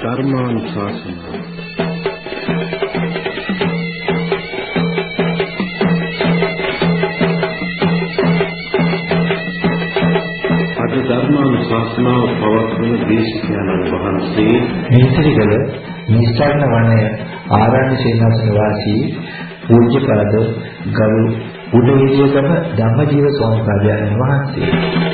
ධර්මානුශාසනාව අද ධර්මානුශාසනාව පවත්වන දේශකයන්න් වහන්සේ මේතරිගල නිස්සාරණ වනය ආරණ්‍ය සේනාසන වාසී පූජ්‍යපද ගරු උඩවිදියකම ධම්මජීව ස්වාමීන් වහන්සේ.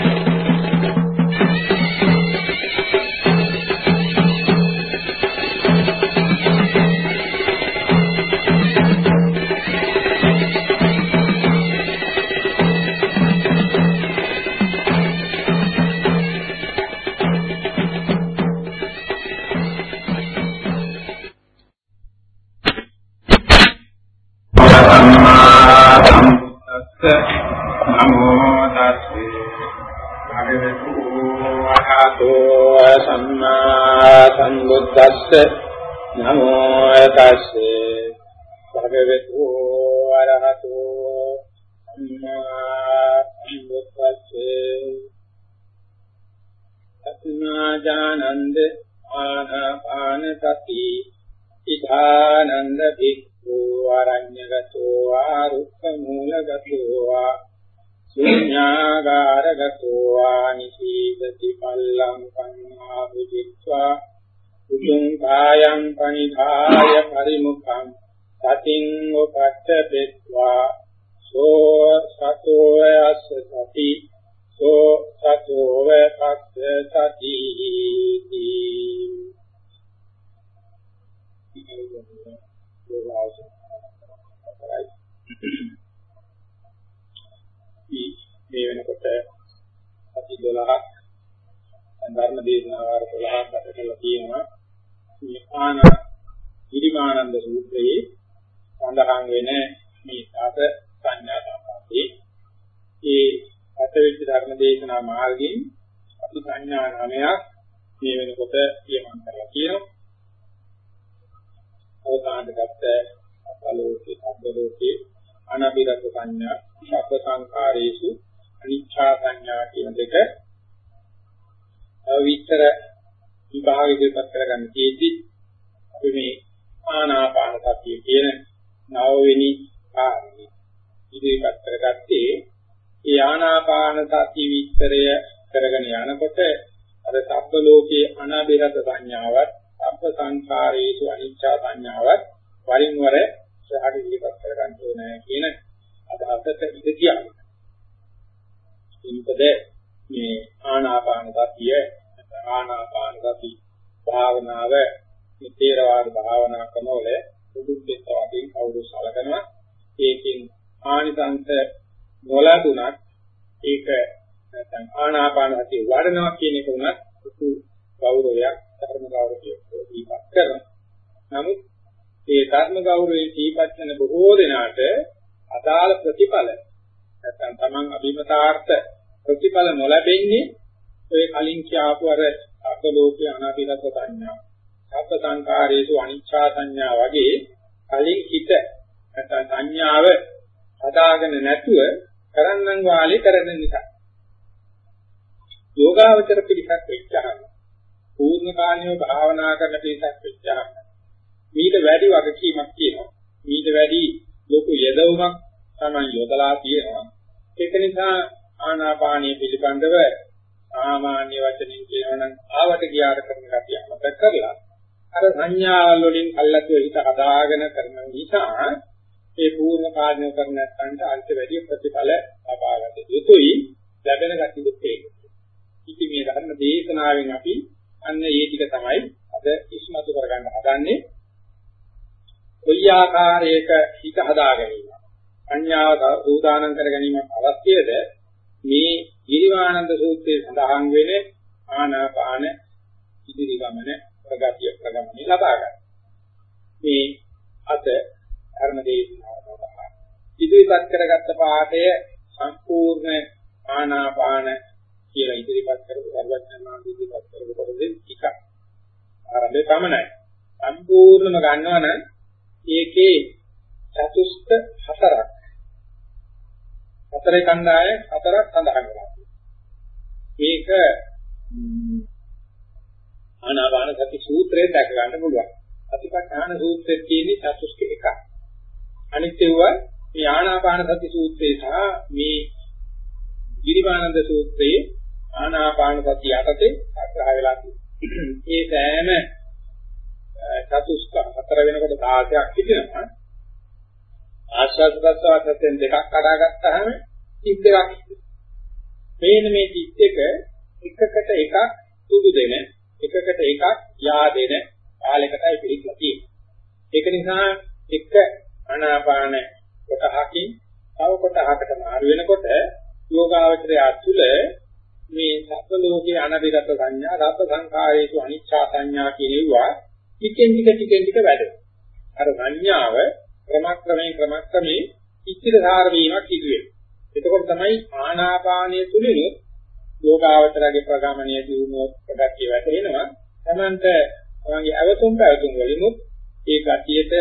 වෙනකොට සති 12ක් ධර්ම දේශනාවාර 12ක් අතර කරලා තියෙනවා මේ ආන ඉරිමානන්ද සූත්‍රයේ සඳහන් වෙන මේ සාත සංඥා සම්පatti ඒ අතවිච්ච ධර්ම දේශනා මාර්ගයෙන් අපි සංඥා නාමයක් මේ වෙනකොට කියමන් කරලා කියනවා. අවසානගත අකලෝකේ සම්බලෝකේ අනබිරත සංඥා ශබ්ද සංකාරේසු අනිච්ඡා සංඥා කියන දෙක විස්තර විභාග ඉදිරිපත් කරගන්න තියෙද්දි අපි මේ ආනාපාන සතිය කියන නවවෙනි කාර්යය ඉදිරිපත් කරගත්තේ ඒ ආනාපාන සති විස්තරය කරගෙන යනකොට අර සබ්බ ලෝකයේ අනාබිරත සංඥාවත් සබ්බ සංඛාරේසු අනිච්චා සංඥාවත් වරින් වර සහග ඉදිරිපත් කරගන්න ඕනේ කියන අදහසට ඉඳතියි. ඉන්නකද මේ ආනාපාන සතිය ආනාපාන සති භාවනාව මේ තේරවාද භාවනා ක්‍රමවල සුදුස්සෙත් වශයෙන් කවුරු සලකනවා. ඒකෙන් ආනිසංස නොලබුණත් ඒක නැත්නම් ආනාපාන සතිය වඩනවා කියන එක උනත් සුසු ගෞරවයක් ධර්ම ගෞරවයක් දීපත් කරනවා. නමුත් ඒ ධර්ම ගෞරවයේ දීපත් කරන බොහෝ දෙනාට අදාළ ප්‍රතිඵල නැත්නම් Taman අභිමතාර්ථ ප්‍රතිඵල නොලැබෙන්නේ ඔය කලින් කියආපු අර අකලෝකේ අනාදිගත සංඥා, සත්‍ය සංකාරයේසු අනිච්චා සංඥා වගේ කලින් හිත නැත්නම් සංඥාව හදාගෙන නැතුව කරන්නන් වාලේ කරන නිසා. යෝගාවචර පිළිසක් වෙච්චහම පූර්ණ කාණියව භාවනා කරන පිළිසක් වෙච්චහම මීට වැඩි වගකීමක් තියෙනවා. මීට වැඩි ලොකු යදවුමක් තමයි යොදලා තියෙනවා. ඒක නිසා ආනාපානිය පිළිබඳව සාමාන්‍ය වචනින් කියනවනම් ආවට ගියාට කරන කතිය අමතක කරලා අර සංඥාවල් වලින් අල්ලතුව හිත හදාගෙන කරන නිසා ඒ පූර්ණ කාර්යය කරන නැත්නම් අන්ත වැඩි ප්‍රතිඵල ලබා ගන්න යුතුයි ලැබෙන ගතියුත් ඒක. ඉතින් මේ ධර්ම දේශනාවෙන් අපි අන්න ඒ ටික තමයි අද ඉස්මතු කරගන්න හදන්නේ. කොයි ආකාරයක හිත හදා ගැනීම. සංඥාව උදානම් කර ගැනීම අවශ්‍යද මේ ගිරිවානන්ද සූත්‍රයේ සඳහන් වෙන ආනාපාන ඉදිරි ගමන ප්‍රගතිය ප්‍රගමණය ලබා ගන්න. මේ අත ධර්ම දේශනාව සඳහා ඉදිරිපත් කරගත්ත පාඩය සම්පූර්ණ ආනාපාන කියලා ඉදිරිපත් කරපු සර්වඥාන් ඉදිරිපත් කරපු කොටසේ ටික ආරම්භය පමණයි. සම්පූර්ණම ගන්නවා නම් ඒකේ චතුස්ක හතරක් හතරේ කණ්ඩාය හතරක් සඳහන් වෙනවා. මේක ආනාපාන සති සූත්‍රයෙන් දැක ගන්න පුළුවන්. සතිපට්ඨාන සූත්‍රයේ තියෙන චතුස්ක එකක්. අනිත් ඒවා මේ ආනාපාන සති සූත්‍රයේ සහ මේ ගිරිමානන්ද සූත්‍රයේ ආනාපාන සති යටතේ අග්‍රහ වෙලා තියෙනවා. ඒ සෑම චතුස්ක හතර වෙනකොට 16ක් හිටිනවා. ආශ්වාස ප්‍රශ්වාසයෙන් දෙකක් කඩා ගත්තාම තිත් දෙකක් මේන මේ තිත් එක එකකට එකක් සුදු දෙන එකකට එකක් යා දෙන කාලයකටයි පිළිගලා තියෙන්නේ. ඒක නිසා එක ආනාපාන කොටහකින් තව කොටහකට මාරු වෙනකොට යෝගාවචරය තුළ මේ සත්ව ලෝකයේ අනබිගත සංඥා, රත් සංඛාරේසු අනිච්චා සංඥා කියනවා ටිකෙන් ටික ටිකෙන් ටික වැඩෙනවා. අර සංඥාව ක්‍රමක්‍රමයෙන් ක්‍රමක්‍රමයෙන් ඉස්තිරසාර වීමක් සිදු වෙනවා. එතකොට තමයි ආනාපානය තුලින් යෝගාවචරගේ ප්‍රගමණය දිනුව ප්‍රගතිය වැටෙනවා. තමන්ට තමන්ගේ අවතුම් පැවතුම් වලිමුත් ඒ ගතියට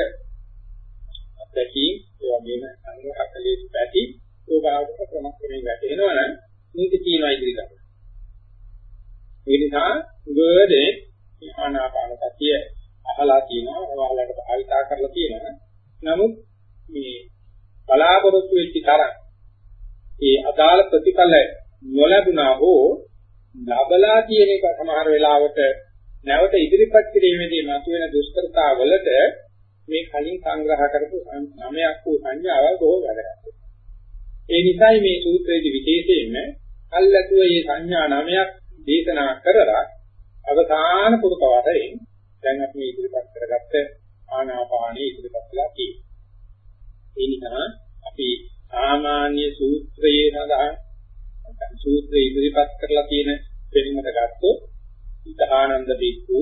අත්දැකීම් ඒ වගේම අනුහකලේ පැති යෝගාවචර ක්‍රමක්‍රමයෙන් වැටෙනවා නම් මේක තියෙනවා ඉදිරියට. ඒ නිසා ගොඩේ ආනාපාන සතිය අහලා තියෙනවා, ඔයාලට භාවිතා කරලා තියෙනවා. නමුත් මේ බලාපොරොත්තු වෙච්ච තරම් ඒ අදාළ ප්‍රතිඵල නොලැබුණා හෝ ලබලා තියෙන එක සමහර වෙලාවට නැවත ඉදිරිපත් කිරීමේදී මතුවෙන දුෂ්කරතාවලට මේ කලින් සංග්‍රහ කරපු නමයක් වූ සංඥාවල් බොහෝ වැදගත්. ඒ නිසායි මේ සූත්‍රයේදී විශේෂයෙන්ම අල්ලතුව මේ සංඥා නමයක් දේශනා කරලා අවසාන පුරුක වශයෙන් දැන් අපි ඉදිරිපත් කරගත්ත ආනාපානී ඉදිරිපත් කළා කියන්නේ. ඒ නිසා අපි සාමාන්‍ය සූත්‍රයේ සඳහන් නැත්නම් සූත්‍රය ඉදිරිපත් කරලා තියෙන දෙන්නට ගත්තොත් ඉතානන්ද බික්කු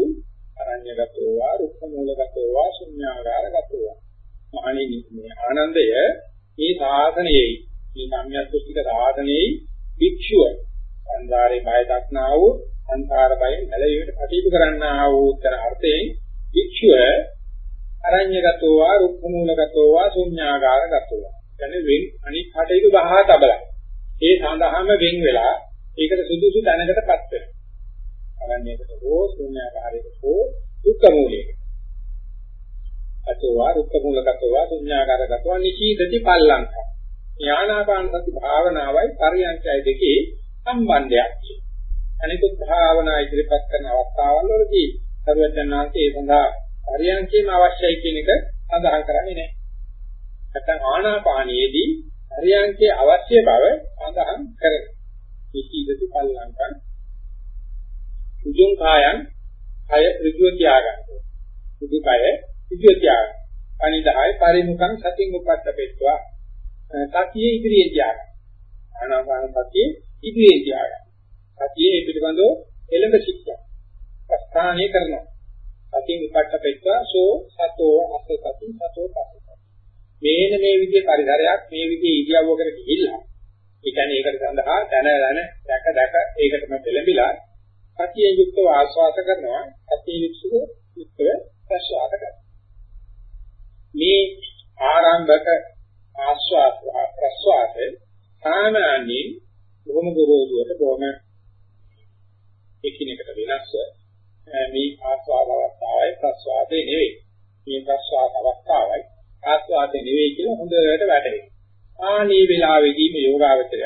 අරඤ්‍යගතෝ වා රුක්ඛ මූලගතෝ වා ශුන්‍යාගාරගතෝ වා මහණෙනි මේ ආනන්දය මේ සාධනයේ මේ සම්‍යක්ෂික සාධනයේ භික්ෂුව සංසාරේ බය දක්නා වූ සංසාර බය නැලෙවිට කටයුතු කරන්නා වූ උත්තර අර්ථයෙන් භික්ෂුව අරඤ්‍යගතෝ වා රුක්ඛ මූලගතෝ වා ශුන්‍යාගාරගතෝ වා කියන්නේ වෙන් අනිත් කටයුතු බහා තබලා ඒ සඳහාම වෙන් වෙලා ඒකට සුදුසු දැනකටපත් වෙනවා. අරණ්‍යයකට හෝ ශුන්‍යාකාරයකට හෝ දුක්ඛ මූලයකට. අතෝවා දුක්ඛ මූලකතෝවා ශුන්‍යාකාරකතෝවා නිචීදති පල්ලංක. ඥානාපාන සති භාවනාවයි පරියන්කය දෙකේ සම්බන්ධයක් තියෙනවා. අනිකුත් භාවනා ඉදිරිපත් කරන අවස්ථාවල් වලදී සර්වඥාන්සේ ඒ සඳහා පරියන්කේම අවශ්‍යයි කියන එක සඳහන් කරන්නේ නැහැ. නැත්නම් ආනාපානයේදී හරියන්කේ අවශ්‍ය බව සඳහන් කරනවා. ඉතිවිදති පල්ලංකං උජුං කායං කය ඍජුව තියාගන්න. සුදු කය ඍජුව තියාගන්න. අනිදාය පරිමුඛං සතින් උපත්තපෙත්වා. සතියේ ඉදිරියේ තියාගන්න. ආනාපාන සතියේ ඉදිරියේ තියාගන්න. සතියේ පිළිබඳව එළඹ සිටින්න. ස්ථානීය කරනවා. සතින් උපත්තපෙත්වා සෝ සතෝ අස්ස සති සතෝ පස්ස මේන මේ විදිහේ පරිසරයක් මේ විදිහේ ඉරියව්වකට ගිහිල්ලා ඒ කියන්නේ ඒකට සඳහා දැන දැන දැක දැක ඒකටම පෙළඹිලා සතිය යුක්තව ආස්වාද කරනවා සතිය යුක්තව යුක්තව ප්‍රසවාස කරනවා. මේ ආරම්භක ආස්වාද ප්‍රසවාසයේ සාමාන්‍යයෙන් බොහොම ගොරෝසුවට බොහොම එකිනෙකට වෙනස්ව මේ ආස්වාද අවස්ථාවයි ප්‍රසවාසයේ නෙවෙයි මේ ප්‍රසවාස අවස්ථාවයි ආස්වාදේ නෙවෙයි කියලා හොඳට වැටහෙනවා. ආනී වෙලාවේදී මේ යෝගාවචරය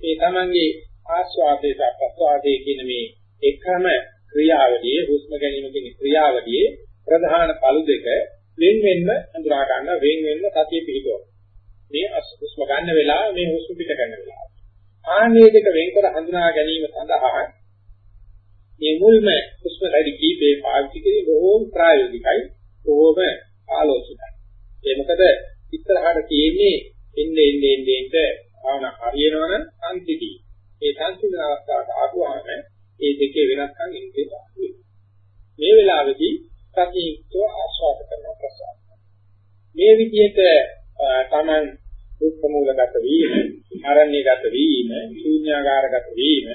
ඒ තමන්ගේ ආස්වාදේ සහ ප්‍රස්වාදේ කියන මේ එකම ක්‍රියාවලියේ හුස්ම ගැනීම කියන ක්‍රියාවලියේ ප්‍රධාන පළු දෙක වෙන වෙනම හඳුනා ගන්න වෙන වෙනම සතිය පිළිගොන. මේ හුස්ම ගන්න වෙලාව මේ හුස්ම පිට ගන්න වෙලාව. ආනී දෙක වෙන්කර හඳුනා ගැනීම සඳහා මේ මුල්ම හුස්ම රැලි කීපේ පාවිච්චි කිරීම බොහෝම ප්‍රායෝගිකයි බොහෝම ආලෝචිතයි. ඒ මොකද ඉස්සරහට තියෙන්නේ එන්නේ එන්නේ එන්නේ භාවනා හරියනවනම් සංසිදී. ඒ සංසිඳන අවස්ථාවට ආපුවාම ඒ දෙකේ වෙනස්කම් ඉන්නේ තමයි. මේ වෙලාවේදී සතියුක්තව ආස්වාද කරන ප්‍රසාර. මේ විදිහට තමන් දුක්ඛ මූලගත වීම, ආරණ්‍යගත වීම, ශූන්‍යාකාරගත වීම,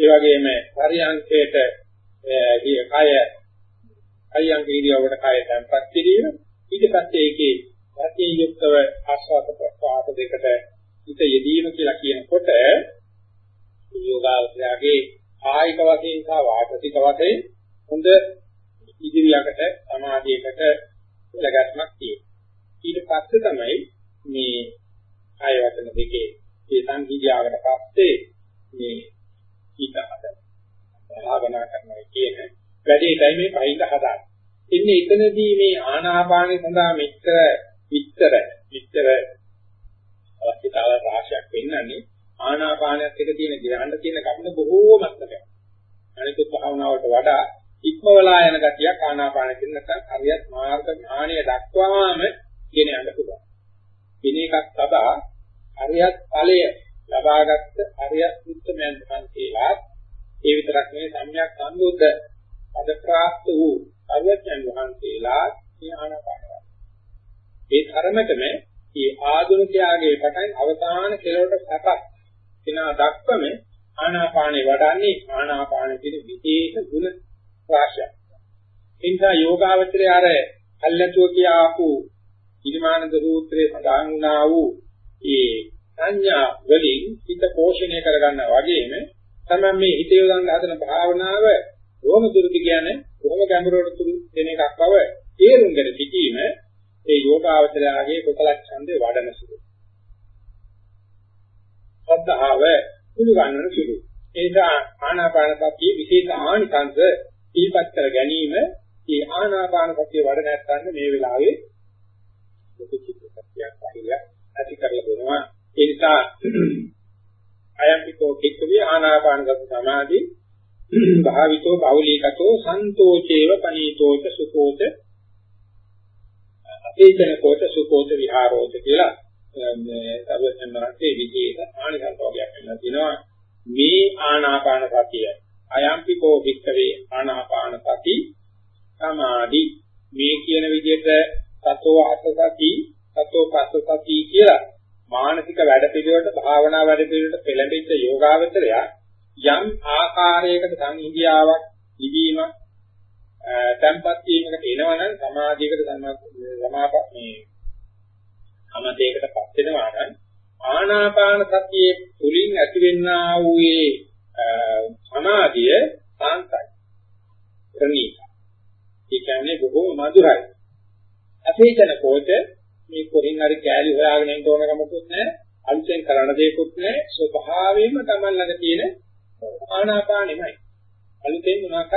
ඒ වගේම පරියන්කේට කය අරියංග ඉරියව්වට කය තැම්පත් කිරීම ඊට පස්සේ ඒකේ සතිය යුක්තව ආස්වාද ප්‍රසආත දෙකට හිත යෙදීම කියලා කියනකොට යෝගාවචරයේ ආයික වශයෙන් සහ වාචික වශයෙන් හොඳ ඉදිරියකට සමාධියකට ලගස්මක් තියෙනවා. ඊට පස්සේ තමයි මේ ආය වචන දෙකේ මේ සංහිඳියාවට පස්සේ මේ ඊටහද භාවනා කරනවා කියන වැඩේටයි මේ පහින්ද හදාගන්නේ. ඉන්නේ එතනදී මේ ආනාපානෙ සඳහා මෙච්චර විස්තර විස්තර අවශ්‍යතාව රාශියක් වෙන්නන්නේ ආනාපානයත් එක්ක තියෙන ග්‍රහණ තියෙන කම්ම බොහෝමත්ම කරනවා. අනිකුත් භාවනාවට වඩා ඉක්මවලා යන ගතියක් ආනාපාන කියන නැත්නම් හරියට මාර්ග ඥානය දක්වාම ගෙන යන්න පුළුවන්. වෙන එකක් තබා හරියට ඵලය ලබාගත්ත හරියට උත්තරමයන් මහන්සියලා ඒ විතරක් නෙවෙයි සම්‍යක් සම්බුද්ධ පදප්‍රාප්ත වූ අරවත්යන් වහන්සේලා මේ ආනාපාන ඒ ධර්මතම මේ ආධුනිකයාගේ පටන් අවසාන කෙලවරට සැපක් වෙනා දක්වම ආනාපානේ වඩන්නේ ආනාපාන කියන විශේෂ ගුණ රාශියක්. ඒ නිසා යෝගාවචරය අර අල්ලතුව කියාපු ඉරිමානන්ද සූත්‍රයේ සඳහන් වුණා වූ ඒ සංඥා වලින් හිත පෝෂණය කරගන්නා වගේම තමයි මේ හිත යොදන්න හදන භාවනාව කොහොම දුරට කියන්නේ කොහොම ගැඹුරට දෙන එකක් බව තේරුම් ගන්න සිටීම ඒ යෝගාවචරයාගේ කුසල ඡන්දේ වඩන සුළු. සද්ධාව පිළිගන්නන සුළු. ඒ නිසා ආනාපාන සතිය විශේෂ ආනිකංශ ඉල්පත් කර ගැනීම මේ ආනාපාන සතිය වඩ නැත්නම් මේ වෙලාවේ ලොකු චිත්තයක් පහිරිය ඇති කරලා දෙනවා. ඒ නිසා අයම්පිකෝ කික්කවේ ආනාපාන සති සමාධි භාවිතෝ බෞලීකතෝ සන්තෝචේව පනීතෝච සුකෝච අපේචන කෝච සුකෝච විහාරෝච කියලා මේ සර්වඥාන්සේ විදේක ආනිසංස වර්ගයක් වෙනවා දිනවා මේ ආනාපාන සතිය අයම්පිකෝ වික්කවේ ආනාපාන සති සමාධි. මේ කියන විදිහට සතෝ අසසති සතෝ පස්සසති කියලා මානසික වැඩ පිළිවෙලට භාවනා වැඩ පිළිවෙලට පෙළඹෙච්ච යෝගාවචරය යම් ආකාරයකට සංහිඳියාවක් ඉදීම tempat වීමකට එනවනම් සමාධියකට සමාප මේ සමතේකටපත් වෙනවා නම් ආනාපාන සතියේ තුලින් ඇතිවෙනා වූ ඒ සමාධිය සාන්තයි. ප්‍රණීත ඒ කියන්නේ බොහෝ මధుරයි. අපේචන කෝච මේ කොරින් හරි කෑලි හොයාගෙන යන්න ඕන කමකුත් නැහැ. අලුතෙන් කරන දෙයක්වත් නැහැ. ස්වභාවයෙන්ම Taman ළඟ තියෙන ආනාපානෙමයි. අලුතෙන් මොනවාක්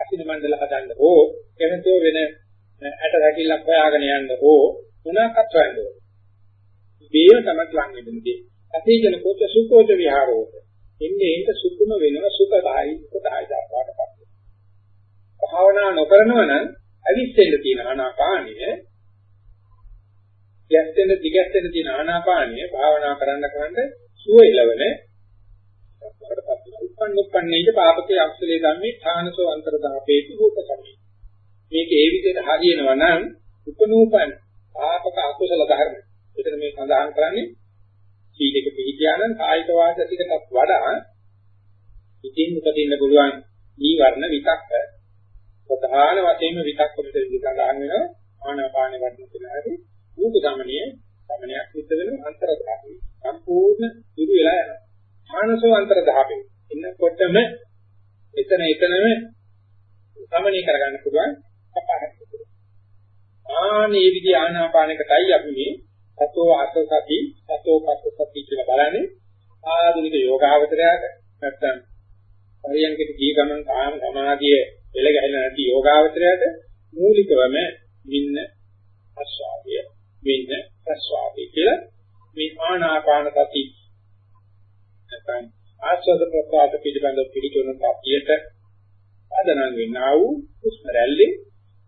අසින මණ්ඩල හදන්න ඕ. එනතෝ වෙන ඇට රැකිල්ලක් හොයාගෙන යන්න ඕ. මොනවාක්වත් හොයන්න ඕන. මේව තමයි ලං වෙන්නේ අතීතන කොට සුඛෝච විහාරෝත එන්නේ ඒක සුඛම වෙනව සුඛදායි සුඛදායි දාපාටපත් භාවනා නොකරනවා නම් අවිස්සෙන්න තියෙන ආනාපානිය ගැස්සෙන දිගැස්සෙන තියෙන ආනාපානිය භාවනා කරන්න කරන්න සුවයලවන උපන් උපන්නේට පාපකේ අක්ෂලේ ධම්මේ ථානසෝ අන්තරදාපේති භූතසමි මේක ඒ විදිහට හරියනවා නම් උපනූපන් පාපක අකුසල ධර්ම. එතන මේ සඳහන් කරන්නේ සීලක පිළිපියානම් කායික වාචිකටත් වඩා ඉතින් උපදින්න පුළුවන් ඊවර්ණ විතක්ක. ප්‍රධාන වශයෙන්ම විතක්ක මෙතන සඳහන් වෙනවා ආනාපාන වර්ණ කියලාදී රූප ගමනිය ගමනයක් සිද්ධ වෙන අන්තර ධාතුයි සම්පූර්ණ දුරු වෙලා යනවා. ආනසෝ අන්තර ධාතුයි එන්නකොටම එතන එතනම ගමනී කරගන්න පුළුවන් කපාරක් ආනේ විදි ආනාපානකටයි අපි මේ සතෝ අසසති සතෝ පස්සසති කියලා බලන්නේ. ආධුනික යෝගාවචරයට නැත්නම් පරියන්කට දී ගමන් කාම සමාධිය එළ ගැහෙලා නැති යෝගාවචරයට මූලිකවම වින්න ආස්වාදය. වින්න ප්‍රස්වාදය කියලා මේ ආනාපාන සති නැත්නම් ආස්වාද ප්‍රසආද පිළිබඳව පිළිතුරු කපියට ආදනන් වෙන්නා වූ හුස්ම රැල්ලේ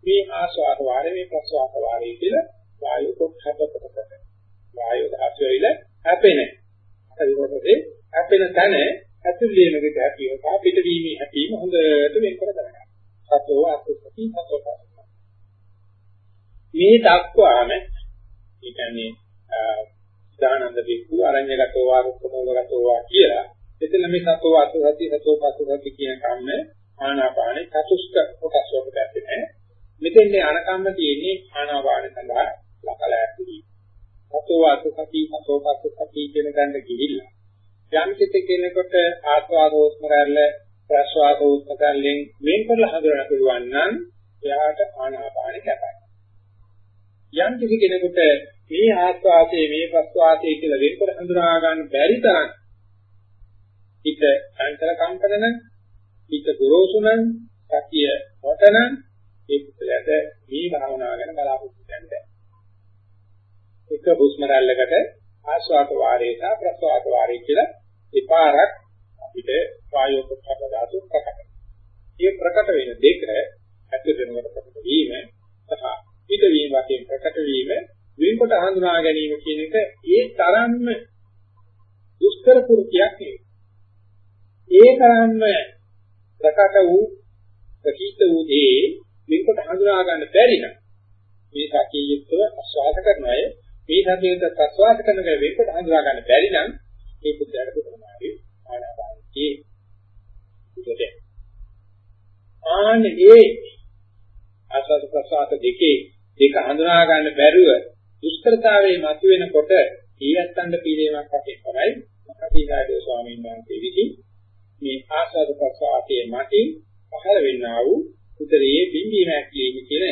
මේ ආස්වාද වාරේ මේ ප්‍රස්වාද වාරේ කියලා වායු කොටහපකට වායු ධාතුවයිල හැපෙන. ඒකෝටේ හැපෙන තැන ඇතුළේම විදිහට හැපිව පිටවීමේ හැපීම හොඳට වෙන් කර ගන්නවා. සතෝ අසුසති සතෝ පසුසති මේ දක්වාම ඒ කියන්නේ දානන්ද වික්ඛු අරඤ්‍යගතෝ වා රුක්ඛමෝගතෝ වා කියලා. එතන මේ සතෝ අසුසති සතෝ පසුසති කියන කම්ම ආනාපානේ චතුස්ක කොටස් වලට දැක්කේ මෙතෙන්නේ අනකම්ම තියෙන්නේ ආනාපාන සඳහා ලකල ඇතුළි සතෝ අසුසති සතෝ පසුසති කියන ගන්න කිවිලා යම් කිසි කෙනෙකුට ආස්වාදෝස්මරල්ල ප්‍රස්වාදෝස්මරල්ලෙන් වෙන් කරලා හඳුනන්න පුළුවන් නම් එයාට ආනාපාන කැපයි. යම් කිසි කෙනෙකුට මේ ආස්වාදයේ මේ ප්‍රස්වාදයේ කියලා වෙනකොට හඳුනා ගන්න බැරි තරම් හිත සංකර කම්පන නම් හිත ගොරෝසු නම් සතිය වතන ඒ පුද්ගලයාට මේ භාවනාව ගැන බලාපොරොත්තු වෙන්න බැහැ. එක හුස්ම රැල්ලකට ආස්වාද වාරේ සහ ප්‍රස්වාද වාරේ කියලා දෙපාරක් අපිට වායෝ ප්‍රකප්ප ධාතු ප්‍රකට වෙනවා. මේ ප්‍රකට වෙන දෙක ඇතුළත වෙනකොට ප්‍රකට වීම සහ පිට වීම වශයෙන් ප්‍රකට වීම වෙනකොට හඳුනා ගැනීම කියන එක ඒ තරම්ම දුෂ්කර කුරුකියක් නෙවෙයි. ඒ තරම්ම ප්‍රකට වූ ප්‍රකීත වූ දේ වෙනකොට හඳුනා ගන්න බැරි නම් මේ සතිය යුක්තව ආස්වාද කරන අය මේ සතියට ප්‍රස්වාද කරන එක වෙනකොට හඳුනා ගන්න බැරි නම් ඒ පුද්ගලයාට කොහොමද ආනාපානයේ උදේ ආනේ ඒ ආස්වාද ප්‍රස්වාද දෙකේ දෙක හඳුනා ගන්න බැරුව දුෂ්කරතාවයේ මතුවෙනකොට ඊයත්තන්ට පීඩේමක් වශයෙන් තමයි මහකීදාඩේ ස්වාමීන් වහන්සේ විසින් මේ ආස්වාද ප්‍රසආතයේ මතින් පහළ වෙන්නා වූ උදරයේ බිම්බීමක් කියන කියන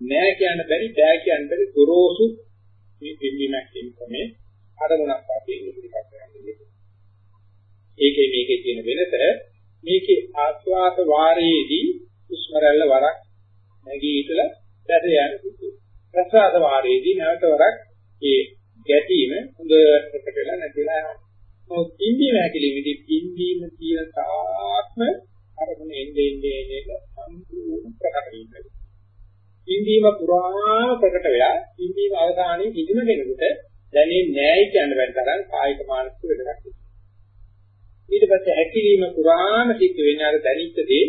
නෑ කියන්න බැරි බෑ කියන්න බැරි ගොරෝසු මේ බිම්බීමක් කියන කමේ අරමුණක් වශයෙන් ඉදිරිපත් කරන්නේ. ඒකේ මේකේ තියෙන වෙනස මේකේ ආස්වාද වාරයේදී උස්මරල්ල වරක් නැගී ඉතලා දැස යන සුදු. ප්‍රසආද වාරයේදී නැවත වරක් ඒ ගැටීම හොඳට ප්‍රකට වෙලා නැතිලා යනවා. මොකද ඉන්දිය නැකිලිමේදී ඉන්දීම කියන තාත්ම අරමුණ එන්නේ එන්නේ එන්නේ සම්පූර්ණ ප්‍රකට වෙනවා. ඉන්දීම පුරා ප්‍රකට වෙලා ඉන්දීම අවසානයේ කිසිම කෙනෙකුට දැනෙන්නේ නැහැ කියන බැරි තරම් කායික මානසික වෙනසක්. ඊට පස්සේ හැකිලිම පුරාම සිද්ධ වෙන්නේ අර දැනිච්ච දේ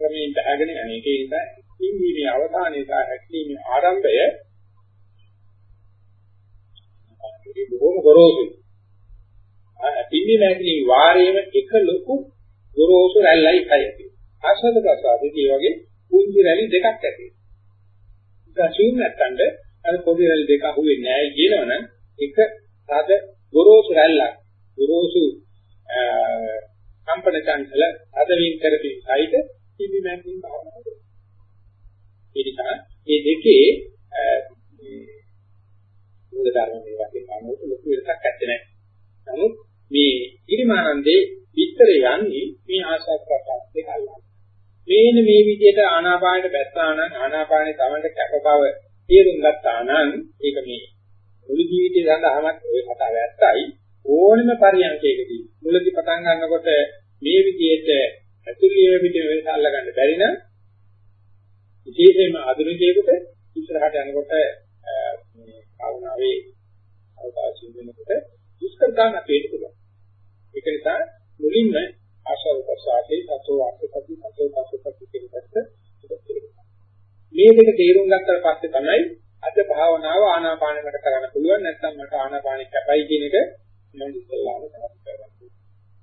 ක්‍රමයෙන් බහගෙන යන එක නිසා ඉන්දීමේ අවසානයේ සහ හැකිලිමේ ආරම්භය ඒ බොහොම ගොරෝසුයි. පින්නේ නැතිලි වාරයේම එක ලොකු ගොරෝසු රැල්ලයි එකයි. ආශ්‍රද ප්‍රසාදයේ වගේ කුංජි රැලි දෙකක් ඇති. ඒක නැත්තඳ අර පොඩි රැලි දෙක අහුවෙන්නේ නැහැ කියනවනම් එක තද ගොරෝසු රැල්ලක් ගොරෝසු කම්පන චංචල අදවින් කරපින් සයිද පින්නේ නැතිලි භාවනාව. ඒ නිසා මේ දෙකේ මූල ධර්ම මේ වගේ කමෝට ලොකු වෙනසක් නැත්තේ නෑ. නමුත් මේ ඊරිමානන්දේ විස්තරය යන්නේ මේ ආශාත් ප්‍රකාශ දෙක අල්ලන්න. මේන මේ විදිහට ආනාපානෙට බැස්සා නම් ආනාපානේ තමන්ට කැප බව තේරුම් ගත්තා නම් ඒක මේ මුළු ජීවිතය සඳහාමත් ඔය කතාව ඇත්තයි ඕනම පරියන්කයකදී මුලදී පටන් ගන්නකොට මේ විදිහට ඇතුළේ පිට වෙනස අල්ලගන්න බැරි නම් විශේෂයෙන්ම ආධුනිකයෙකුට ඉස්සරහට යනකොට මේ භාවනාවේ අවකාශය වෙනකොට දුෂ්කරතාවක් අපේට පුළුවන්. ඒක නිසා මුලින්ම ආශාව ප්‍රසාදේ සතෝ අත්පති සතෝ පසුපති කියන පැත්ත මේ දෙක තේරුම් ගත්තට පස්සේ තමයි අද භාවනාව ආනාපානෙකට කරන්න පුළුවන් නැත්නම් මට ආනාපානෙ කැපයි කියන එක මම ඉස්සෙල්ලාම කරගන්නවා.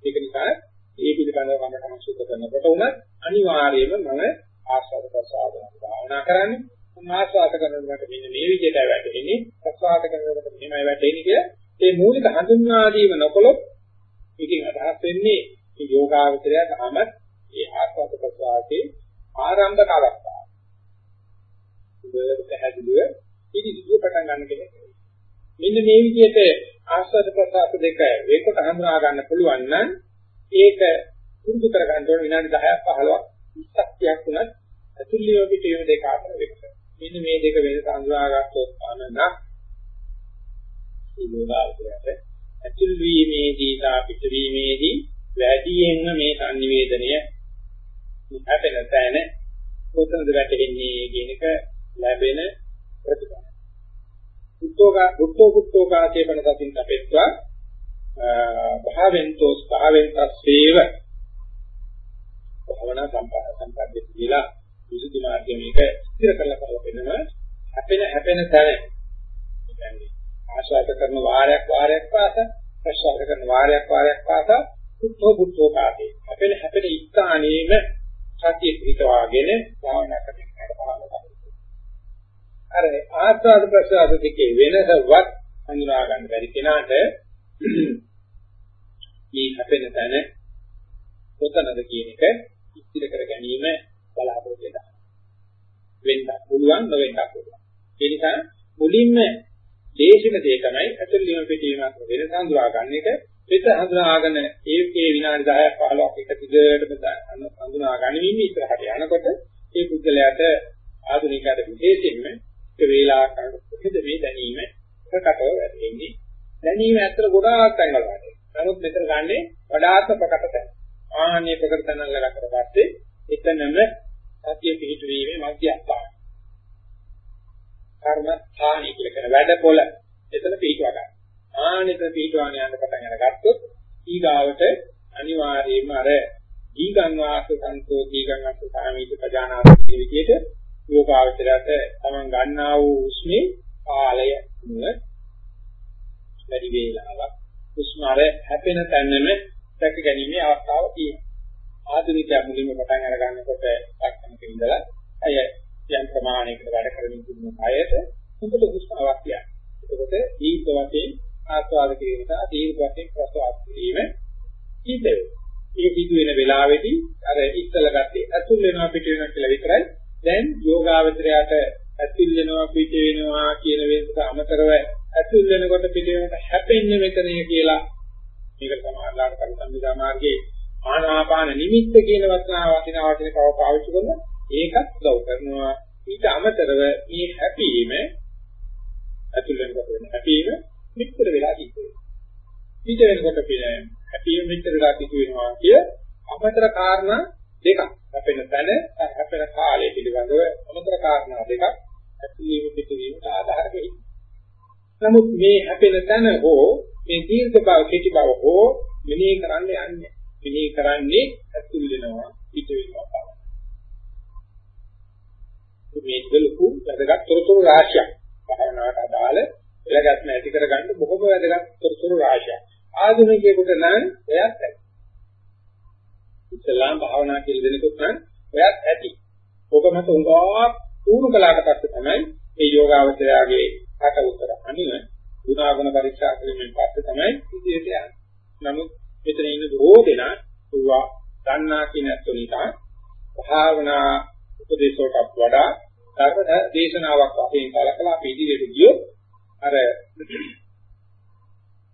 ඒක නිසා ඒ පිළිබඳව මම කමසුත කරනකොට උනත් අනිවාර්යයෙන්ම මම ආශාව ප්‍රසාදන භාවනා කරන්නේ ආස්වාද කරනකොට මෙන්න මේ විදිහට වැටෙන්නේ ප්‍රසවාද කරනකොට මෙහෙමයි වැටෙන්නේ කියලා ඒ මූලික හඳුන්වා දීම නොකළොත් ඉතින් අදහස් වෙන්නේ මේ යෝගාවචරය තාමත් ඒ ආස්වාද ප්‍රසවාදයේ ආරම්භක අවස්ථාව. උදේට පැහැදිලිව ඉදිරියට පටන් ගන්න කෙනෙක්. මෙන්න මේ විදිහට ආස්වාද ප්‍රසවාද දෙක වේකට හඳුනා ගන්න පුළුවන් නම් ඒක පුරුදු කර ගන්න ඕන විනාඩි 10ක් 15ක් 20ක් උනත් ඇතුළේ පිටේ දෙක අතර වෙනස. මෙන්න මේ දෙක වෙනස අඳුරාගත්තොත් අනනක් සීලෝදාවකට ඇතුල් වීමේදී සා පිට වීමේදී වැඩියෙන්ම මේ sannivedanaya හැපෙන තැන කොතනද වැටෙන්නේ කියන එක ලැබෙන ප්‍රතිඵල. උත්තෝගා උත්තෝ කුත්තෝගාතේ වෙන සතින් අපෙත්වා භාවෙන්තෝ භාවෙන්තස්සේව භවනා සම්පන්න සම්පද්දේ කියලා විසුද්ධි මාර්ගය මේක ස්ථිර කරලා කරලා පෙන්නනවා හැපෙන හැපෙන තැන. කියන්නේ ආශාස කරන වාරයක් වාරයක් පාස ප්‍රසාර කරන වාරයක් වාරයක් පාස පුත්තෝ පුත්තෝ කාදී හැපෙන හැපෙන ස්ථානයේම සතිය පිටවාගෙන භාවනා කරන්නට භාවනා කරනවා අර ආස්වාද ප්‍රසාර දෙකේ වෙනසවත් හඳුනා ගන්න බැරි කෙනාට මේ හැපෙන තැන කොතනද කියන එක ඉස්තිර කර ගැනීම බලාපොරොත්තු වෙනවා. වෙන්න පුළුවන් නොවෙන්නත් පුළුවන්. ඒ නිසා මුලින්ම දේශින දේ තමයි ඇතුල් වීම පිටවීම අතර වෙනස හඳුනා ගන්න එක. පිට හඳුනාගෙන ඒකේ විනාඩි 10ක් 15ක් එක දිගටම හඳුනා ගනිමින් ඉස්සරහට යනකොට ඒ පුද්ගලයාට ආධුනිකයට විශේෂයෙන්ම ඒ වේලාවක් කරනකොට මේ දැනීම ප්‍රකටව වෙන්නේ. දැනීම ඇත්තට ගොඩාක් තැන්වල වැඩේ. නමුත් මෙතන ගන්නේ වඩාත්ම ප්‍රකට තැන. ආන්නේ ප්‍රකට තැන ළඟට පස්සේ එතනම සතිය පිහිටුවීමේ මධ්‍යස්ථාන. කර්ම ස්ථානයි කියලා කියන වැඩ පොළ එතන පිහිටවා ගන්න. ආනෙත පිහිටවාන යන පටන් අරගත්තොත් ඊගාවට අනිවාර්යයෙන්ම අර දීගං වාස සන්තෝ දීගං අස්ස සාමීත පජානාති කියන විදිහට යෝගාවචරයට තමන් ගන්නා වූ උස්මේ කාලය වැඩි වේලාවක් උස්මාර හැපෙන තැනම දැක ගැනීමේ අවස්ථාව තියෙනවා. ආධුනිකයා මුලින්ම පටන් අර ගන්නකොට ලක්ෂණක ඉඳලා අය යම් ප්‍රමාණයකට වැඩ කරමින් තිබුණ කයට හොඳට උස්මාවක් කියන්නේ. එතකොට දීර්ඝ වශයෙන් ආස්වාද කිරීම සහ දීර්ඝ වශයෙන් ප්‍රසවාස කිරීම ඊතේ. ඒ සිදු වෙන වෙලාවේදී අර ඉස්සල ගත්තේ අතුල් වෙනවා පිට වෙනවා කියලා විතරයි. දැන් යෝගාවචරයට ඇතුල් වෙනවා පිට වෙනවා කියන වෙනසට අමතරව ඇතුල් වෙනකොට පිට වෙනකොට හැපෙන්නේ මෙතනය කියලා මේක සමාහලාට කරු සම්විදා මාර්ගයේ ආනාපාන නිමිත්ත කියන වචනාව වටිනා වචනේ කව පාවිච්චි කරනවා ඒකත් උදව් කරනවා ඊට අමතරව මේ හැපීම ඇතුල් වෙනකොට වෙන හැපීම මිත්‍ර වෙලා ඉන්නේ පිට වෙනකොට පිළියම් හැපීම මිත්‍ර වෙලා කිසි වෙනවා කිය අමතර කාරණා දෙකක් හැපෙන තැන හැපෙන කාලය පිළිබඳව අමතර කාරණා දෙකක් ඇතුළේම පිටවීමට ආධාර වෙයි. නමුත් මේ හැපෙන තැන හෝ මේ දීර්ඝ බව කෙටි බව හෝ මෙනෙහි කරන්න යන්නේ. මෙනෙහි කරන්නේ ඇතුල් වෙනවා පිට වෙනවා තමයි. මේ දෙලුකු වැදගත් තොරතුරු රාශියක්. භාවනාවට අදාළ එලගත් නැති කරගන්න බොහොම වැදගත් තොරතුරු රාශියක්. ආධුනිකයෙකුට නම් එයත් ඇති. ඉස්ලාම් භාවනා කියලා දෙනකොට නම් එයත් ඇති. ඔබ මත උගාවක් පුහුණු කළාට පස්සේ තමයි මේ යෝගාවචරයාගේ කට උතර අනිව ගුණාගුණ පරීක්ෂා කිරීමෙන් පස්සේ තමයි ඉදිරියට යන්නේ. නමුත් මෙතන ඉන්න බොහෝ දෙනා තුවා දන්නා කියන තුනිකා භාවනා උපදේශවලට වඩා ධර්ම දේශනාවක් වශයෙන් කලකලා අපි ඉදිරියට ගියොත් අර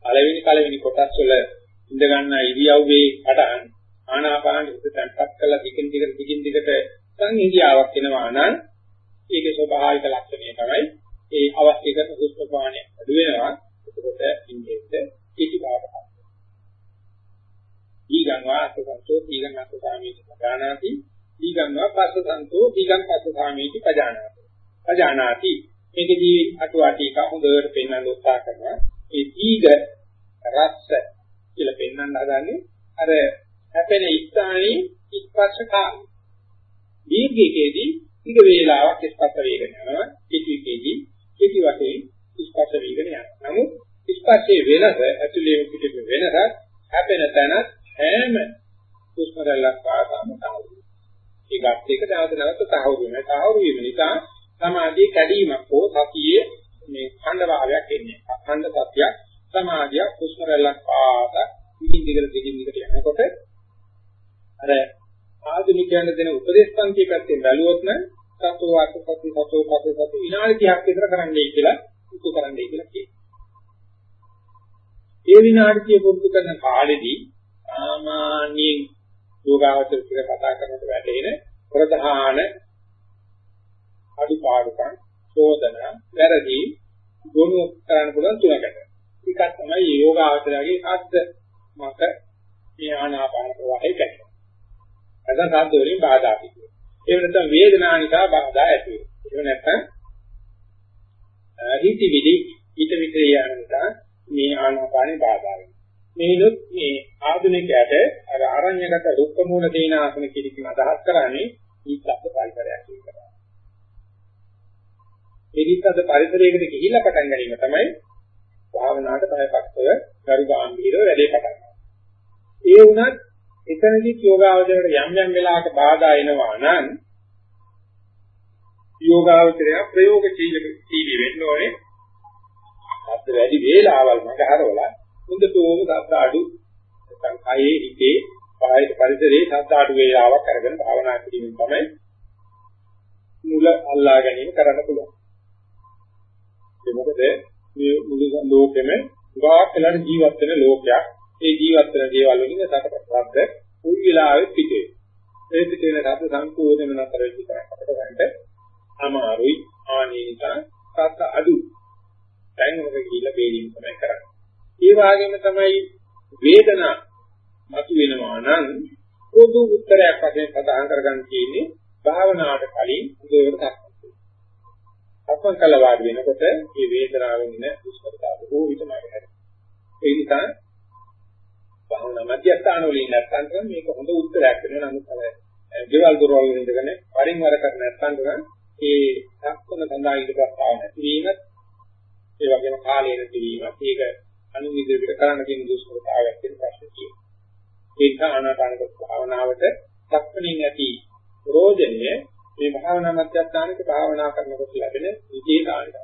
පළවෙනි පළවෙනි කොටස් වල ඉඳ ගන්න ඉරියව්වේ පටන් ආනාපාන හිත තැන්පත් කළා. දිගින් දිගට දිගින් දිගට සංහිඳියාවක් වෙනවා නම් ඒකේ ස්වභාවික ලක්ෂණය තමයි ඒ අවශ්‍ය කරන හුස්ම ප්‍රමාණය අඩු වෙනවා. එතකොට ඉන්දෙත් කිසි බාධාවක්. ඊගංවා අසසන්තෝ ඊගං අසසාමීති පජානාති ඊගංවා පස්සසන්තෝ ඊගං පස්සසාමීති පජානාති. පජානාති මේකදී අටුවාටීක හොඳට පෙන්වන්න උත්සාහ කරනවා. ඒ දීඝ රස්ස කියලා පෙන්වන්න හදන්නේ අර හැපෙන ස්ථානයේ ස්පර්ශ කාලය. දීර්ඝයේදී ටික වේලාවක් ස්පර්ශ වේගන යනවා කිටිකේදී කිටි වශයෙන් ස්පර්ශ වේගන යනවා නමුත් ස්පර්ශයේ වෙනස ඇතුළේ පිටේ වෙනස හැපෙන තැන හැම කුස්මරලක් පාසම තහවුරු ඒකත් එක දවස් නැවත තහවුරු වෙනවා. තහවුරු වීම නිසා සමාධියේ කැඩීමක් හෝ සතියේ මේ ඛණ්ඩ භාවයක් එන්නේ අඛණ්ඩ සත්‍යයක් සමාධිය කුස්මරලක් පාස දිගින් දිගට දිගින් දිගට යනකොට අර ආධුනිකයන් දෙන උපදේශ පන්ති පැත්තෙන් බැලුවොත් නම් සතෝ වාසපති සතෝ පතේ සතු විනාඩි 30ක් විතර කරන්නයි කියලා උතු කරන්නයි කියලා කියනවා. ඒ විනාඩිය පුරුදු කරන කාලෙදී සාමාන්‍යයෙන් යෝගාවචර ටික කතා කරනකොට වැටෙන ප්‍රධාන අඩුපාඩුකම් චෝදන වැරදි ගොනු කරන්න පුළුවන් තුනකට. එකක් තමයි යෝගාවචරයේ අද්ද මත මේ ආනාපාන ප්‍රවාහය කැඩෙනවා. නැත්නම් සාද්ද වලින් බාධා පිටු. ඒ වෙනතම වේදනා නිසා බාධා ඇති වෙනවා. ඒ නැත්නම් හිතවිලි හිත විතරේ යන නිසා මේ ආනාපානේ බාධා වෙනවා. මේනොත් මේ ආධුනිකයට අර අරඤ්‍යගත දුක්ඛ මූල දේනාසන කිරීම අදහස් කරන්නේ ඊත්ත්ව පරිසරයක් කියලා. ඒ ඊත්ත්ව පරිසරයකට ගිහිල්ලා පටන් ගැනීම තමයි භාවනාවට බයපක්ෂව ගරු ගාම්භීරව වැඩේ පටන් ගන්න. ඒ වුණත් එතනදී යෝගාවචරයට යම් යම් වෙලාවක බාධා එනවා නම් යෝගාවචරය ප්‍රයෝගශීලී වෙන්න ඕනේ. අත් වැඩි වේලාවල් මඟ හරවලා හොඳටම සද්ද අඩු නැත්නම් කයේ හිතේ පායක පරිසරයේ සද්ද අඩු වේලාවක් අරගෙන භාවනා කිරීමෙන් තමයි මුල අල්ලා ගැනීම කරන්න පුළුවන්. ඒ මොකද මේ මුළු ලෝකෙම ගාක් වෙලාට ජීවත් වෙන ලෝකයක්. ඒ ජීවත් වෙන දේවල් වලින් සකප්පද්ද උන් විලාවෙත් පිටේ. ඒ පිටේ වෙන රස සම්පූර්ණයෙන්ම නතර වෙච්ච තරම් අපිට ගන්න අමාරුයි ආනීනිකා සත්‍ය අඩු. දැන් මොකද කියලා බේරීම තමයි කරන්නේ. ඒ වගේම තමයි වේදනා මතු වෙනවා නම් පොදු උත්තරයක් වශයෙන් සඳහන් කරගන්න තියෙන්නේ භාවනාවට කලින් උදේට දක්වන්න. අපන් කල වාඩි වෙනකොට මේ වේදනාවෙන් ඉන දුෂ්කරතාව බොහෝ විටම හැදෙනවා. ඒ නිසා භාවනා මධ්‍යස්ථාන වලින් නැත්නම් මේක හොඳ උත්තරයක් වෙනවා නමුත් අර ගෙවල් දොරවල් වලින් ඉඳගෙන වරින් වර කර නැත්නම් ඒ සම්පූර්ණ සඳහා ඉඳ ප්‍රස්තාව නැතිවීම ඒ වගේම කාලය නැතිවීම ඒක අනුවිදයකට කරන්න තියෙන දුෂ්කරතාවයක් කියන ප්‍රශ්නේ තියෙනවා. ඒ නිසා ආනාපාන භාවනාවට දක්වමින් ඇති ප්‍රෝජනය මේ භාවනා මධ්‍යස්ථානික භාවනා කරනකොට ලැබෙන විජේ කාණ්ඩය.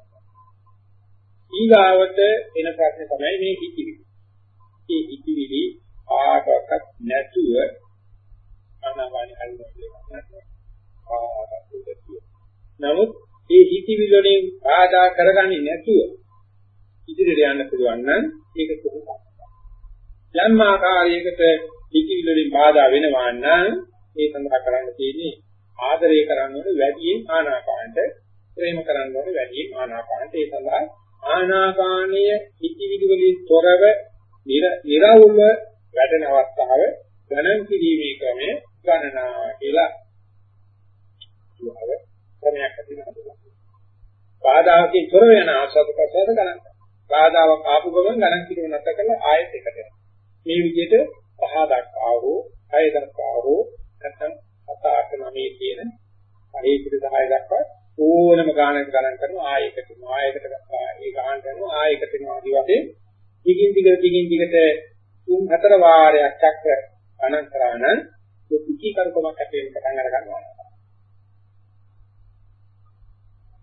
ඊගාවට එන ප්‍රශ්නේ තමයි මේ හිතිවිලි. මේ හිතිවිලි ආකාරයක් නැතුව ආනාපානි හරියට නමුත් මේ හිතිවිලි වලින් ආදා කරගන්නේ නැතුව ඉදිරියට යන්න පුළුවන් නම් ඒක කොහොමද? යම් ආකාරයකට හිතිවිලි වලින් බාධා වෙනවා නම් ඒ සඳහා කරන්න තියෙන්නේ ආදරය කරන්න ඕනේ වැඩියෙන් ආනාපානට ප්‍රේම කරන්න ඕනේ වැඩියෙන් ආනාපානට ඒ සඳහා ආනාපානීය හිතිවිලි වලින් තොරව නිරවුම වැඩෙන අවස්ථාව ගණන් කිරීමේ ක්‍රමය ගණනා කියලා කියවල ක්‍රමයක් ඇති වෙනවා. බාධාකින් තොර වෙන ආසද ප්‍රසාද ගණන්. බාධාවක් ආපු ගමන් ගණන් කිරීම නැත කරලා ආයෙත් එකට යනවා. මේ විදිහට පහ දක්වා හෝ හය දක්වා හෝ නැත්නම් අත අට නවයේ කියන පරිපිට 10 දක්වා ඕනම ගානක ගණන් කරනවා ආයකට ආයකට ඒ ගාන කරනවා ආයකට වෙනවා ආදි වශයෙන් දිගින් දිගට දිගින් දිගට තුන් හතර වාරයක් චක්‍ර ගණන් කරා නම් දුකී කරකමක් ඇති වෙන පටන් අර ගන්නවා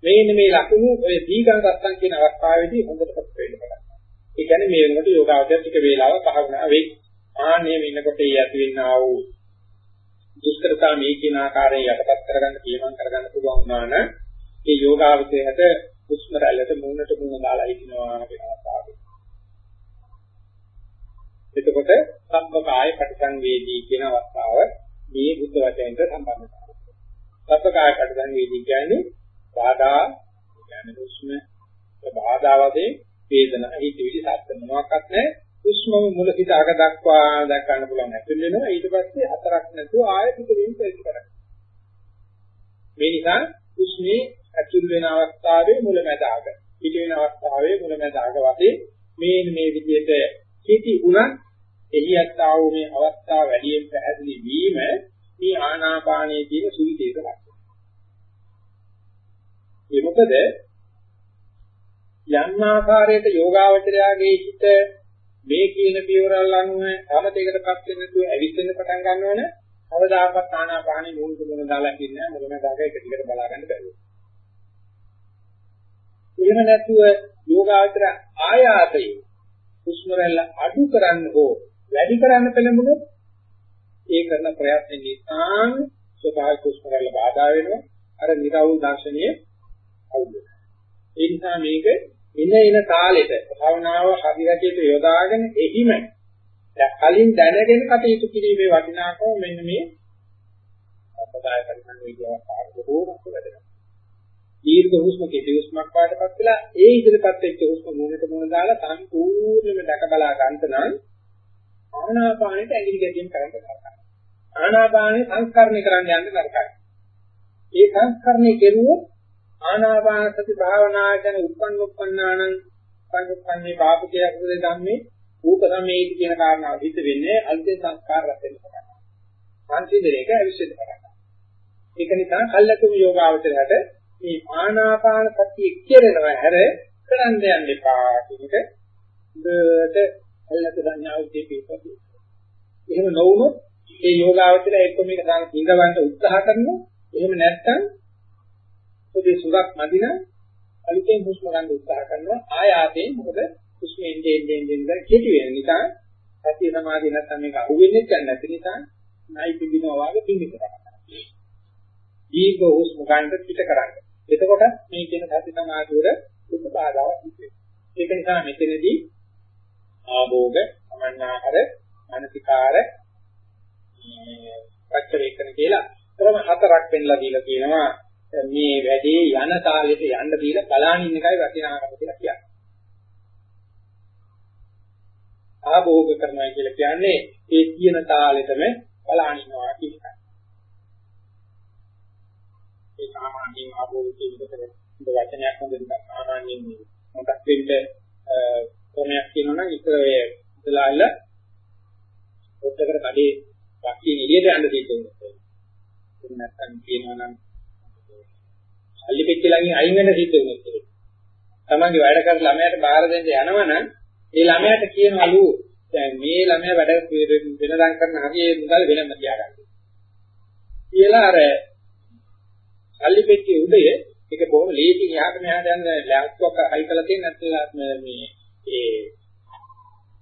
මේන මේ ලකුණු ඔය දීගං රත්තන් කියන අවස්ථාවේදී හොඳට පත් වෙන්න පටන් ගන්නවා. ඒ කියන්නේ මේ වෙනකොට යෝගාවචර ටික වේලාවක් භාවනා වෙයි. ආන්නේ වෙනකොට ඒ ඇති වෙන්නා වූ දුෂ්කරතා මේ කියන ආකාරයෙන් යටපත් කරගන්න පියමන් කරගන්න පුළුවන් වුණා නම් ඒ යෝගාවචරයට හුස්ම රැල්ලට මූණට මූණ දාලා ඉන්නවා කියන අවස්ථාව. එතකොට සම්පකාය පටිසංවේදී කියන අවස්ථාව මේ බුද්ධ වචනයට සම්බන්ධ කරනවා. සම්පකාය පටිසංවේදී කියන්නේ බාධා කියන්නේ හුස්ම බාධා වශයෙන් වේදනා හිතවිලි සත්‍ය මොනවාක්වත් නැහැ හුස්මම මුල සිට අග දක්වා දැක් ගන්න පුළුවන් ඇතුල් වෙනවා ඊට පස්සේ හතරක් නැතුව ආයෙ පිටින් පැති කරගන්න. මේ නිසා හුස්මේ ඇතුල් වෙන අවස්ථාවේ මුල මැද අග පිට වෙන අවස්ථාවේ මුල මැද අග වශයෙන් මේ මේ විදිහට සිටි උනත් එළියට ආව මේ අවස්ථාව වැඩියෙන් පැහැදිලි වීම මේ ආනාපානයේ තියෙන සුවිදේශ ලක්ෂණ. ඒ මොකද? යම් ආකාරයක යෝගාවචරයාගේ හිත මේ කියන පියවරල් අනුව සමතේකටපත් වෙන්න තු ඇවිස්සෙන්න පටන් ගන්නවනේ. අවදාපත් ආනාපානෙ මූලික මොන දාලා ඉන්නේ මොනම දාග එක දිගට බලා ගන්න බැහැ. එහෙම නැතුව යෝගාචර ආයාතේ හුස්ම රැල්ල අඩු කරන්න හෝ වැඩි කරන්න පෙළඹුණොත් ඒ කරන ප්‍රයත්න නිසා ස්වභාවික හුස්ම රැල්ල බාධා වෙනවා. අර නිරවුල් දර්ශනීය අවුල් වෙනවා. ඒ නිසා මේක එන එන කාලෙට භාවනාව හරියට යොදාගෙන එහිම කලින් දැනගෙන කටයුතු කිරීමේ වටිනාකම මෙන්න මේ අපදාය පරිසං වේදිකාවක් ආරම්භවෝමත් වැඩනවා. දීර්ඝ හුස්ම කෙටි හුස්මක් පාටපත් වෙලා ඒ ඉදිරියපත් වෙච්ච හුස්ම මූණට මූණ දාලා සම්පූර්ණයෙන්ම දැක බලා ගන්නත නම් ආනාපානෙට ඇඟිලි ගැටීම් කරන්න නරකයි. ආනාපානෙ සංස්කරණය කරන්න යන්න නරකයි. ඒ සංස්කරණය කෙරුවොත් ආනාපාන සති භාවනා කියන උපන් උපන්නානං පංචස්කන්ධේ පාපකේ අකුසල ධම්මේ රූප සමේති කියන කාරණාව හිත වෙන්නේ අල්පේ සංස්කාර රැස් වෙන පටන් ගන්නවා. සංසිඳනයක අවිශ්ෙද පටන් ගන්නවා. ඒක නිසා කල්ලතුම යෝගාවචරයට මේ ආනාපාන සතිය කෙරෙනවා හැර කරන්න යන්න එපා කියන එක දෙට කල්ලත සංඥාවේ පිටපොතේ. එහෙම නොවුනොත් ඒ යෝගාවචරය එක්ක මේක සංසිඳවන්න උත්සාහ කරනවා. එහෙම නැත්නම් පොඩි සුරක් මදින අලුතෙන් හුස්ම ගන්න උත්සාහ කරනවා ආයාතයෙන් මොකද හුස්ම එන්නේ එන්නේ එන්නේ කෙටි වෙන නිසා සතිය සමාධිය නැත්නම් මේක අහුවෙන්නේ නැති නිසා නයි පිළිනවා වගේ පිළිමිත කරනවා. දීර්ඝ හුස්ම ගන්න පිට කරන්නේ. එතකොට මේ කියන සති සමාධිය වල දුක බාධාවක් තිබෙනවා. ඒක නිසා මෙතනදී ආභෝග, සමන්නාහර, මානසිකාර පච්චවේකන කියලා ක්‍රම හතරක් පෙන්ලා දීලා තියෙනවා. මේ වැඩේ යන තාලෙට යන්න දීලා බලන් ඉන්න එකයි වටිනාකම කියලා කියන්නේ. ආභෝග කරනවා කියලා කියන්නේ ඒ කියන තාලෙටම බලන් ඉන්නවා කියන එකයි. ඒ සාමාන්‍යයෙන් ආභෝග කියන එකට වචනයක් හොඳින් සාමාන්‍යයෙන් මොකක් වෙන්න ක්‍රමයක් කියනවා නම් ඉතල ඔය ඉතලාල පොත්තකට කඩේ වක්කිය එළියට යන්න දෙන්නේ. ඒක නැත්තම් කියනවා නම් සල්ලි පෙට්ටිය ළඟින් අයින් වෙන්න සිද්ධ වෙනවා ඒක. තමන්ගේ වැඩ කර ළමයාට බාර දෙන්න යනවනම් ඒ ළමයාට කියනවලු දැන් මේ ළමයා වැඩ වෙනදම් කරන හරියේ මුදල් වෙනම තියාගන්න. කියලා අර සල්ලි පෙට්ටිය උදේ ඒක බොහොම ලේසියෙන් යහට මෙහාට යන ලැප්ටොප් එක හයි කරලා තියෙන නැත්නම් මේ ඒ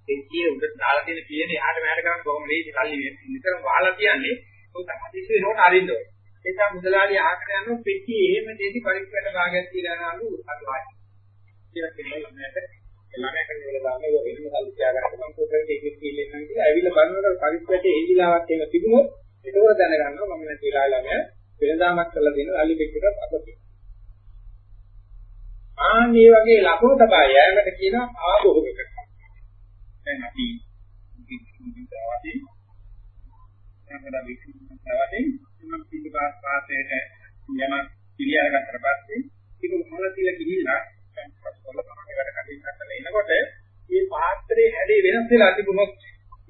පෙට්ටිය උඩට දාලා තියෙන පියන යහට මෙහාට කරන් බොහොම ලේසි සල්ලි විතරම වහලා තියන්නේ ඒක තමයි නෝන අරින්න ඕනේ. ඒ නිසා මුදලාලි ආකට යනවා පෙට්ටිය එහෙම දෙටි පරික්ෂණ භාගයක් තියලා යනලු අතවයි. කියලා කියනවා ළමයාට ළමයා කෙනෙක් වල දාන්නේ ඔය එහෙම සල්ලි තියාගන්න මම පොතේ එකෙක් කියලා නම් කියලා ඇවිල්ලා බලනකොට පරික්ෂණයේ එහිලාවක් එහෙම තිබුණොත් ඒක දැනගන්නවා මම නැති වෙලාව ළමයා වෙනදාමක් කරලා දෙන අලි පෙට්ටියට අතපොත්. ආන් මේ වගේ ලකුණු තබා යෑමට කියනවා ආභෝග කරනවා. දැන් අපි විද්‍යාවදී නැමෙලා විද්‍යාවදී මම පිළිපාස් පාතේට යම පිළියර ගන්නට පස්සේ ඒක මොන තියලා ගිහිල්ලා දැන් පස්වල තමයි වැඩ කටයුතු කරලා එනකොට මේ පාත්‍රයේ හැඩේ වෙනස් වෙලා තිබුණොත්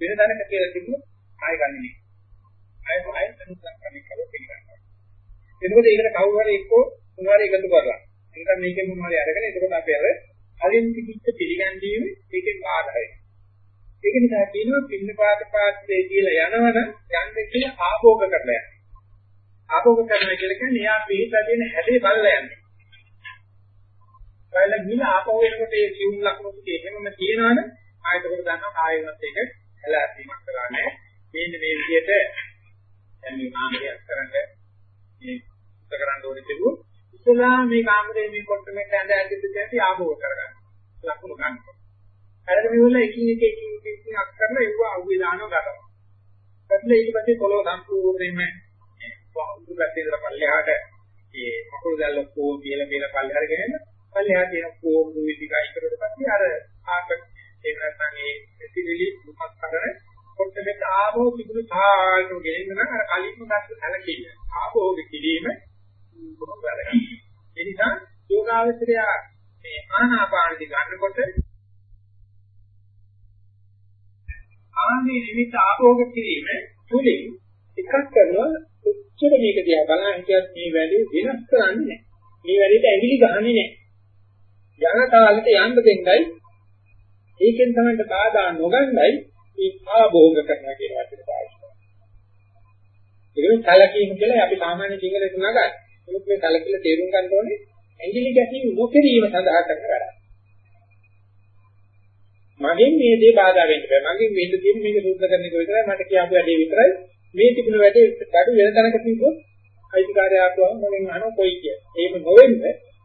වෙන දැනක කියලා තිබුණොත් ආය ගන්නේ. ආය ආය තනුසක් කරන්නේ කියලා පිළිගන්නවා. එතකොට ඒකට කවුරු හරි එක්කෝ මොනවාරි එකතු කරලා නිකන් මේකෙන් මොනවාරි අරගෙන එතකොට අපි අර කලින් තිබිච්ච පිළිගැන්වීම ඒකෙන් ආදායයි. ඒක නිසා කියනවා පින්නපාත පාත්‍රයේ කියලා යනවනම් යන්නේ කියලා ආභෝග කරලා යනවා. ආභෝග කරනවා කියලා කියන්නේ එයා පිළිපදින දෙන හැදේ බලලා යන්නේ. බලලා ගිහින් ආපහු එනකොට ඒ සිවුම් ලකුණු ටික එහෙමම තියෙනවනේ ආයතකොට දන්නවා කායෙවත් ඒක හැලැපීමක් කරලා නැහැ. මේන්න මේ විදිහට දැන් මේ කාමරයක් කරන්නේ මේ උත්තර කරන්න ඕනේ තිබුණා. ඉතලා මේ කාමරේ මේ කොට්ටමෙන් ඇඳ ඇඳිද්ද ඇති ආභෝග කරගන්න. ලකුණු ගන්න. අරගෙන ඉවරලා එකින් එක එකින් එක එකින් අක් කරලා ඒව අවුවේ දානවා ගන්නවා. ඊට ඊට පස්සේ පොළොව සම්පූර්ණයෙන්ම වහුරු පැත්තේ ඉඳලා පල්ලෙහාට ඒ කකුල් දැල්ල කොම් කියලා කියලා පල්ලෙහාට ගෙනන පල්ලෙහාට එන කොම් දුවි ටික අයිකරට පස්සේ අර ආක එහෙම නැත්නම් ඒ සිවිලි මුපත් කරන කොට්ටමෙන් ආභෝග තිබුණු තාලට ගෙනින්න නම් අර කලින්ම ගත්ත සැලකිල්ල. ආභෝග කිරීම කොහොමද වැදගත්. ඒ නිසා යෝගාවචරය මේ ආනාපානදි ගන්නකොට ආනේ නිමිත ආභෝග කිරීම තුලින් එකක් කරනවා උච්චර මේක දිහා බලන හිටියත් මේ වැඩේ වෙනස් කරන්නේ නැහැ. මේ වැඩේට ඇඟිලි ගහන්නේ නැහැ. යන තාලෙට යන්න දෙන්නයි ඒකෙන් තමයි බාධා නොගන්නයි මේ ආභෝග කරනවා කියන වචනේ පාවිච්චි කරන්නේ. ඒකෙන් කලකීම කියලා අපි සාමාන්‍ය සිංහලෙන් නගන්නේ. ඒත් මේ කලකිල තේරුම් ගන්න ඕනේ ඇඟිලි ගැසීම නොකිරීම සඳහා කරන වැඩක්. මගෙන් මේ දේ බාධා වෙන්න බෑ. මගෙන් මේක තියෙන මේක සුද්ධ කරන එක විතරයි මට කියපු වැඩේ විතරයි. මේ තිබුණ වැඩේ gadu වෙන තැනක තිබ්බොත් අයිතිකාරය ආපුවම මගෙන් අහනවා කොයි කිය. ඒක නොවෙන්න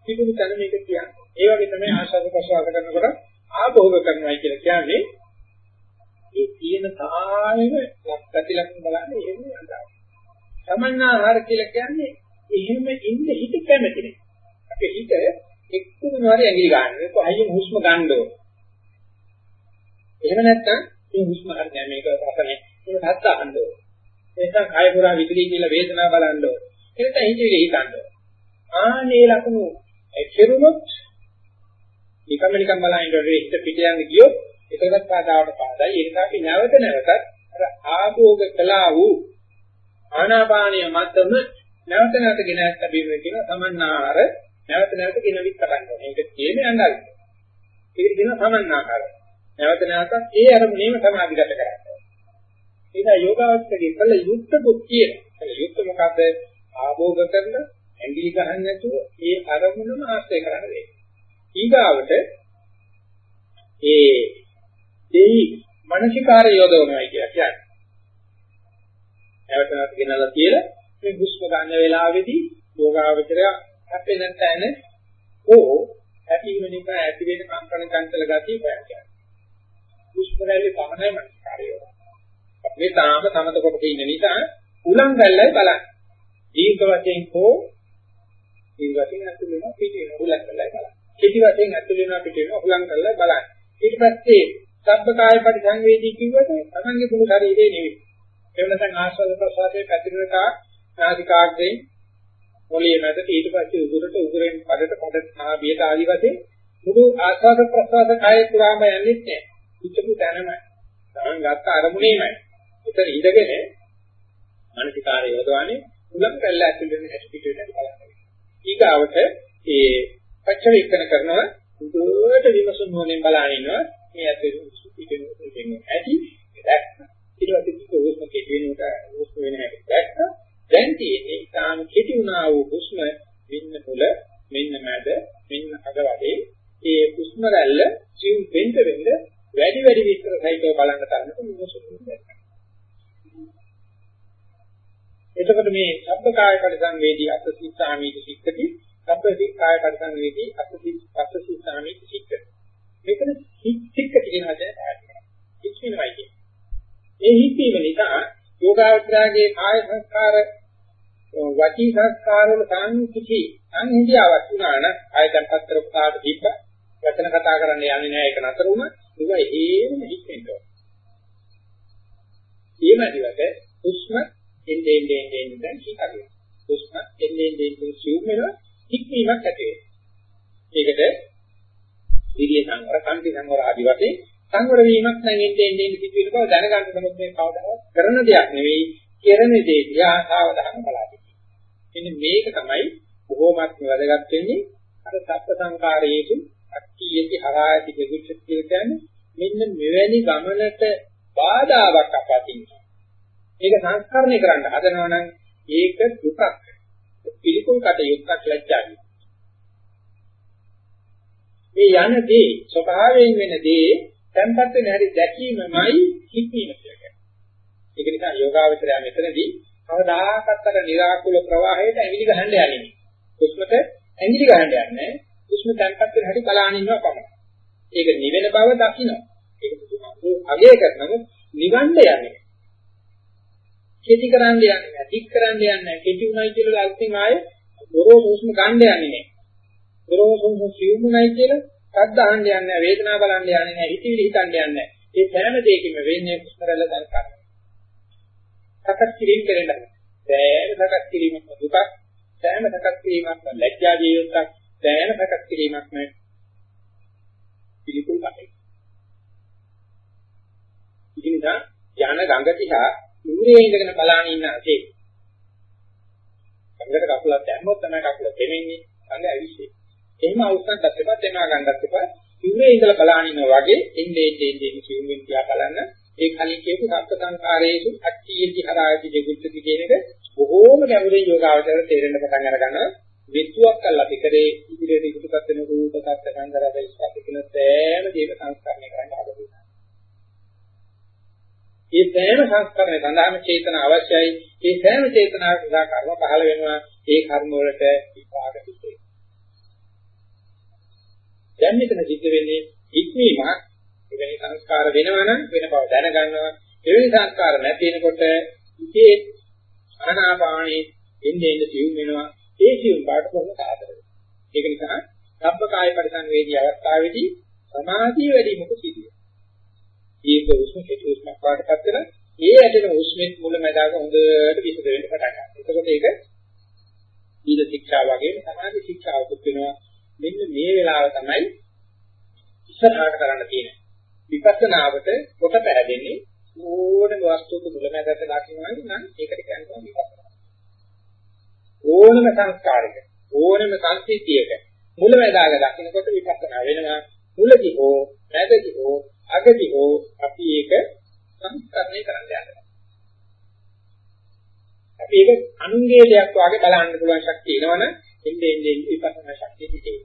තිබුණු තැන මේක කියන්නේ. ඒ වගේ තමයි ආශාද ප්‍රසවාස කරනකොට ආභෝග කරනවා කියලා කියන්නේ ඒ තියෙන තාලෙම ලක්කති ලක්ෂණ බලන්නේ එහෙම නේද? සමන්නාහාර කියලා කියන්නේ එහෙම ඉන්න හිත කැමති නේ. අපේ හිත එක්කම හරි ඇඟිලි ගන්න. ඒක අයියෙන් හුස්ම ගන්න ඕන. එහෙම නැත්නම් මේ හුස්ම හරි නෑ මේක රසනේ. ඒක හත් අහන්න ඕන. එතන කය පුරා විකලී කියලා වේදනාව බලන්න ඕන. එතන හිතේ හිතන්න ඕන. ආනේ ලකුණු කෙරුණොත් නිකම්ම නිකම් බලහින්න හිත පිට යන්නේ ගියොත් ඒකවත් පාදාවට පාදයි. ඒක අපි නැවත නැවතත් අර ආභෝග කළා වූ ආනාපානිය මතම නැවත නැවත ගෙන ලැබීම කියන සමන්නාහාර නැවත නැවත ගෙන විත් කරන්න ඕනේ. ඒක කියන්නේ අඬල්. ඒක කියන සමන්නාහාර. නැවත නැවත ඒ අරමුණේම සමාධිගත කරගන්න. ඒක යෝගාවචකයේ කළ යුක්ත බුද්ධිය. ඒ යුක්ත මොකද? ආභෝග කරන ඇඟිලි ගහන්න නැතුව ඒ අරමුණම ආශ්‍රය කරන්න වෙයි. ඊගාවට ඒ දෙහි මානසිකාරය යොදවනවා කියන්නේ. නැවත නැවත ගෙනලා කියලා මේ හුස්ම ගන්න වෙලාවේදී යෝගාවචරය හැපෙන තැන ඕ හැපීම නිසා ඇති වෙන කම්පන චංචල ගතිය පැහැදිලි. පුෂ්පරැලි පමණයි මනස්කාරය. අපි තාම සමත කොට ඉන්න නිසා උලන් ගැල්ලයි බලන්න. දීර්ඝ වශයෙන් හෝ දීර්ඝ වශයෙන් අතුල් වෙනවා පිට වෙනවා උලන් ගැල්ලයි බලන්න. කෙටි වශයෙන් අතුල් වෙනවා පිට වෙනවා උලන් ගැල්ලයි බලන්න. ඊට පස්සේ සබ්බකාය පරිසංවේදී කිව්වට තමන්ගේ මුළු ශරීරේ නෙවෙයි. ඒ වෙනසෙන් ආස්වාද ප්‍රසආදයේ පැතිරෙනකා නාසිකාග්‍රේ මොළයේ මැද ඊට පස්සේ උගුරට උගුරෙන් පදට පදට නාභියට ආදි වශයෙන් මුළු ආස්වාද ප්‍රසආද කායේ පුරාම යන්නේ නැහැ. පිටු තැනම තමන් ගත්ත අරමුණේමයි. ඒතර ඉඳගෙන මානසිකාරය යොදවන්නේ උලම් කැල්ල ඇතුළේ වෙන හැටි පිට වෙන බලන්න. ඊගාවට ඒ පච්චවේක්ෂණ කරනවා උඩට විමසුම් නොනෙන් බලන ඉන්නවා. මේ ඇතුළේ පිටින් පිටින් ඇති දැක්ක ඊට පස්සේ හුස්ම කෙටි වෙනකොට හුස්ම වෙන හැටි දැක්ක. දැන් තියෙන්නේ තාම කෙටි වුණා වූ හුස්ම මෙන්න මුල මෙන්න මැද මෙන්න අග වගේ ඒ හුස්ම රැල්ල සිව් වෙන්න වෙන්න වැඩි වැඩි විස්තර සහිතව බලන්න තරමට විමසුම් වෙනවා එතකොට මේ ශබ්ද කාය පරිසංවේදී අසසිතාමීති සික්කති ශබ්ද කාය පරිසංවේදී අසසි අසසිතාමීති සික්කති මේකද සික්කති කියන වචනේ පාවිච්චි කරනවා හිතෙනවයි කියන්නේ ඒ හිතීම නිසා යෝගාවචරයේ කාය සංස්කාර වචී සංස්කාර වල සංකිති සංහිඳියාවක් වුණා නම් ආයතන පතර පුතාට දීප වචන කතා කරන්න යන්නේ නැහැ ඒක නතර වුණා. ඒක හේම හිතෙන්න ඕන. ඊමණිවට උස්ම එන්නේ එන්නේ එන්නේ දැන් හිතගෙන. උස්ම එන්නේ එන්නේ එන්නේ සිව් වෙනවා හික්මීමක් ඇති වෙනවා. ඒකට විරිය සංවර, කාන්ති සංවර ආදි වශයෙන් සංවර වීමක් නම් එන්නේ එන්නේ සිද්ධ වෙන බව දැනගන්න නමුත් මේ කවදාවත් කරන දෙයක් නෙවෙයි, කරන දේ දිහා සාවධාන බලන්න. එන්නේ මේක තමයි බොහෝමත්ම වැදගත් වෙන්නේ අර සත්‍ය සංකාරයේතු අක්කීයති හරායති දෙවිච්ච කියන්නේ මෙන්න මෙවැනි ගමනට බාධාවක් අපතින්. මේක සංස්කරණය කරන්න හදනවා නම් ඒක දුකක්. පිළිකුල් කටයුත්තක් ලැජ්ජාවයි. මේ යන දේ ස්වභාවයෙන් වෙන දේ tempat වෙන හැටි දැකීමමයි හික්මීම කියන්නේ. ඒක නිසා යෝගාවචරය මෙතනදී කවදාකවත් අර निराකුල ප්‍රවාහයට ඇඟිලි ගහන්න යන්නේ නෑ. උස්මත ඇඟිලි ගහන්න යන්නේ. උස්ම tempat වෙන හැටි බලාගෙන ඉන්නවා පමණයි. ඒක නිවෙන බව දකින්න. ඒක බුදුහාමුදුරු අගය කරනම නිවන්න යන්නේ. කෙටි කරන්න යන්නේ නැහැ. දික් කරන්න යන්නේ නැහැ. කෙටි උනායි කියලා අල්පෙන් ආයේ දොරෝසු උස්ම ගන්න යන්නේ නැහැ. දොරෝසු උස්ම සිවුමුණයි කියලා සද්ද අහන්න යන්නේ නැහැ. වේදනාව බලන්න යන්නේ නැහැ. හිතවිලි හිතන්න යන්නේ නැහැ. ඒ සෑම දෙයකින්ම වෙන්නේ කුස්මරල සංස්කාර. සකස් කිරීම කෙරෙන්න. සෑම සකස් කිරීමක් දුකක්. සෑම සකස් කිරීමක් ලැජ්ජා ජීවිතයක්. සෑම සකස් කිරීමක් නේ පිළිකුල් කටේ. ඉතින් දා යන ගඟ දිහා ඉන්ද්‍රියේ ඉඳගෙන බලාන ඉන්න ඇති. ගඟට කකුලක් දැම්මොත් තමයි කකුල දෙමෙන්නේ. ගඟ ඇවිස්සේ. එහෙම අවස්ථාවක් දැක්කපත් එනවා ගඟක් එපා. ඉන්ද්‍රියේ ඉඳලා බලාන ඉන්නවා වගේ එන්නේ එන්නේ එන්නේ සිවුමින් තියා බලන්න. ඒ කලින් කියපු සත්‍ය සංකාරයේසු අට්ඨියති හරායති දෙගුච්චති කියන එක බොහෝම ගැඹුරින් යෝගාවචර තේරෙන්න පටන් අරගන්නවා. විත්තුවක් කළා පිටරේ ඉදිරියට ඉදිරියට වෙන රූප සත්‍ය සංගරද ඉස්සත් කියන සෑම දේක සංස්කරණය කරන්න හදලා මේ සෑම සංස්කරණය සඳහාම චේතන අවශ්‍යයි. මේ සෑම චේතනාවක් නිසා කර්ම පහළ වෙනවා. ඒ කර්ම වලට විපාක සිද්ධ වෙනවා. දැන් මෙතන සිද්ධ වෙන්නේ ඉක්මීමක්. එවැනි සංස්කාර වෙනවනම් වෙන බව දැනගන්නවා. එවැනි සංස්කාර නැති වෙනකොට ඉතේ ආනාපානේ එන්නේ එන්නේ සිව් වෙනවා. ඒ සිව් පාට කොහොමද ආදර ඒක නිසා සබ්බකාය පරිසංවේදී අවස්ථාවේදී සමාධිය වැඩි මොකද සිදුවේ. දීර්ඝ උෂ්ම කෙටි උෂ්මක් පාටපත් වෙන ඒ ඇදෙන උෂ්මෙත් මුල මැදාක හොඳට විසද වෙන්න පටන් ගන්නවා. එතකොට ඒක දීල ශික්ෂා වගේ සමාධි ශික්ෂාවකුත් වෙනවා. මෙන්න මේ වෙලාව තමයි ඉස්සරහට කරන්න තියෙන්නේ. විපස්සනාවට කොට පැහැදෙන්නේ ඕනම වස්තුවක මුල මැදට දකින්නවා නම් ඒකට කියනවා විපස්සනා. ඕනම සංස්කාරයක ඕනම සංසිද්ධියක මුල මැදාක දකින්නකොට විපස්සනා වෙනවා. මුලදී හෝ මැදදී හෝ අගදී හෝ අපි ඒක සංස්කරණය කරන්න යනවා. අපි ඒක අනුන්ගේ දෙයක් වාගේ බලන්න පුළුවන් ශක්තිය එනවනේ එන්නේ එන්නේ විපස්සනා ශක්තිය පිටේ.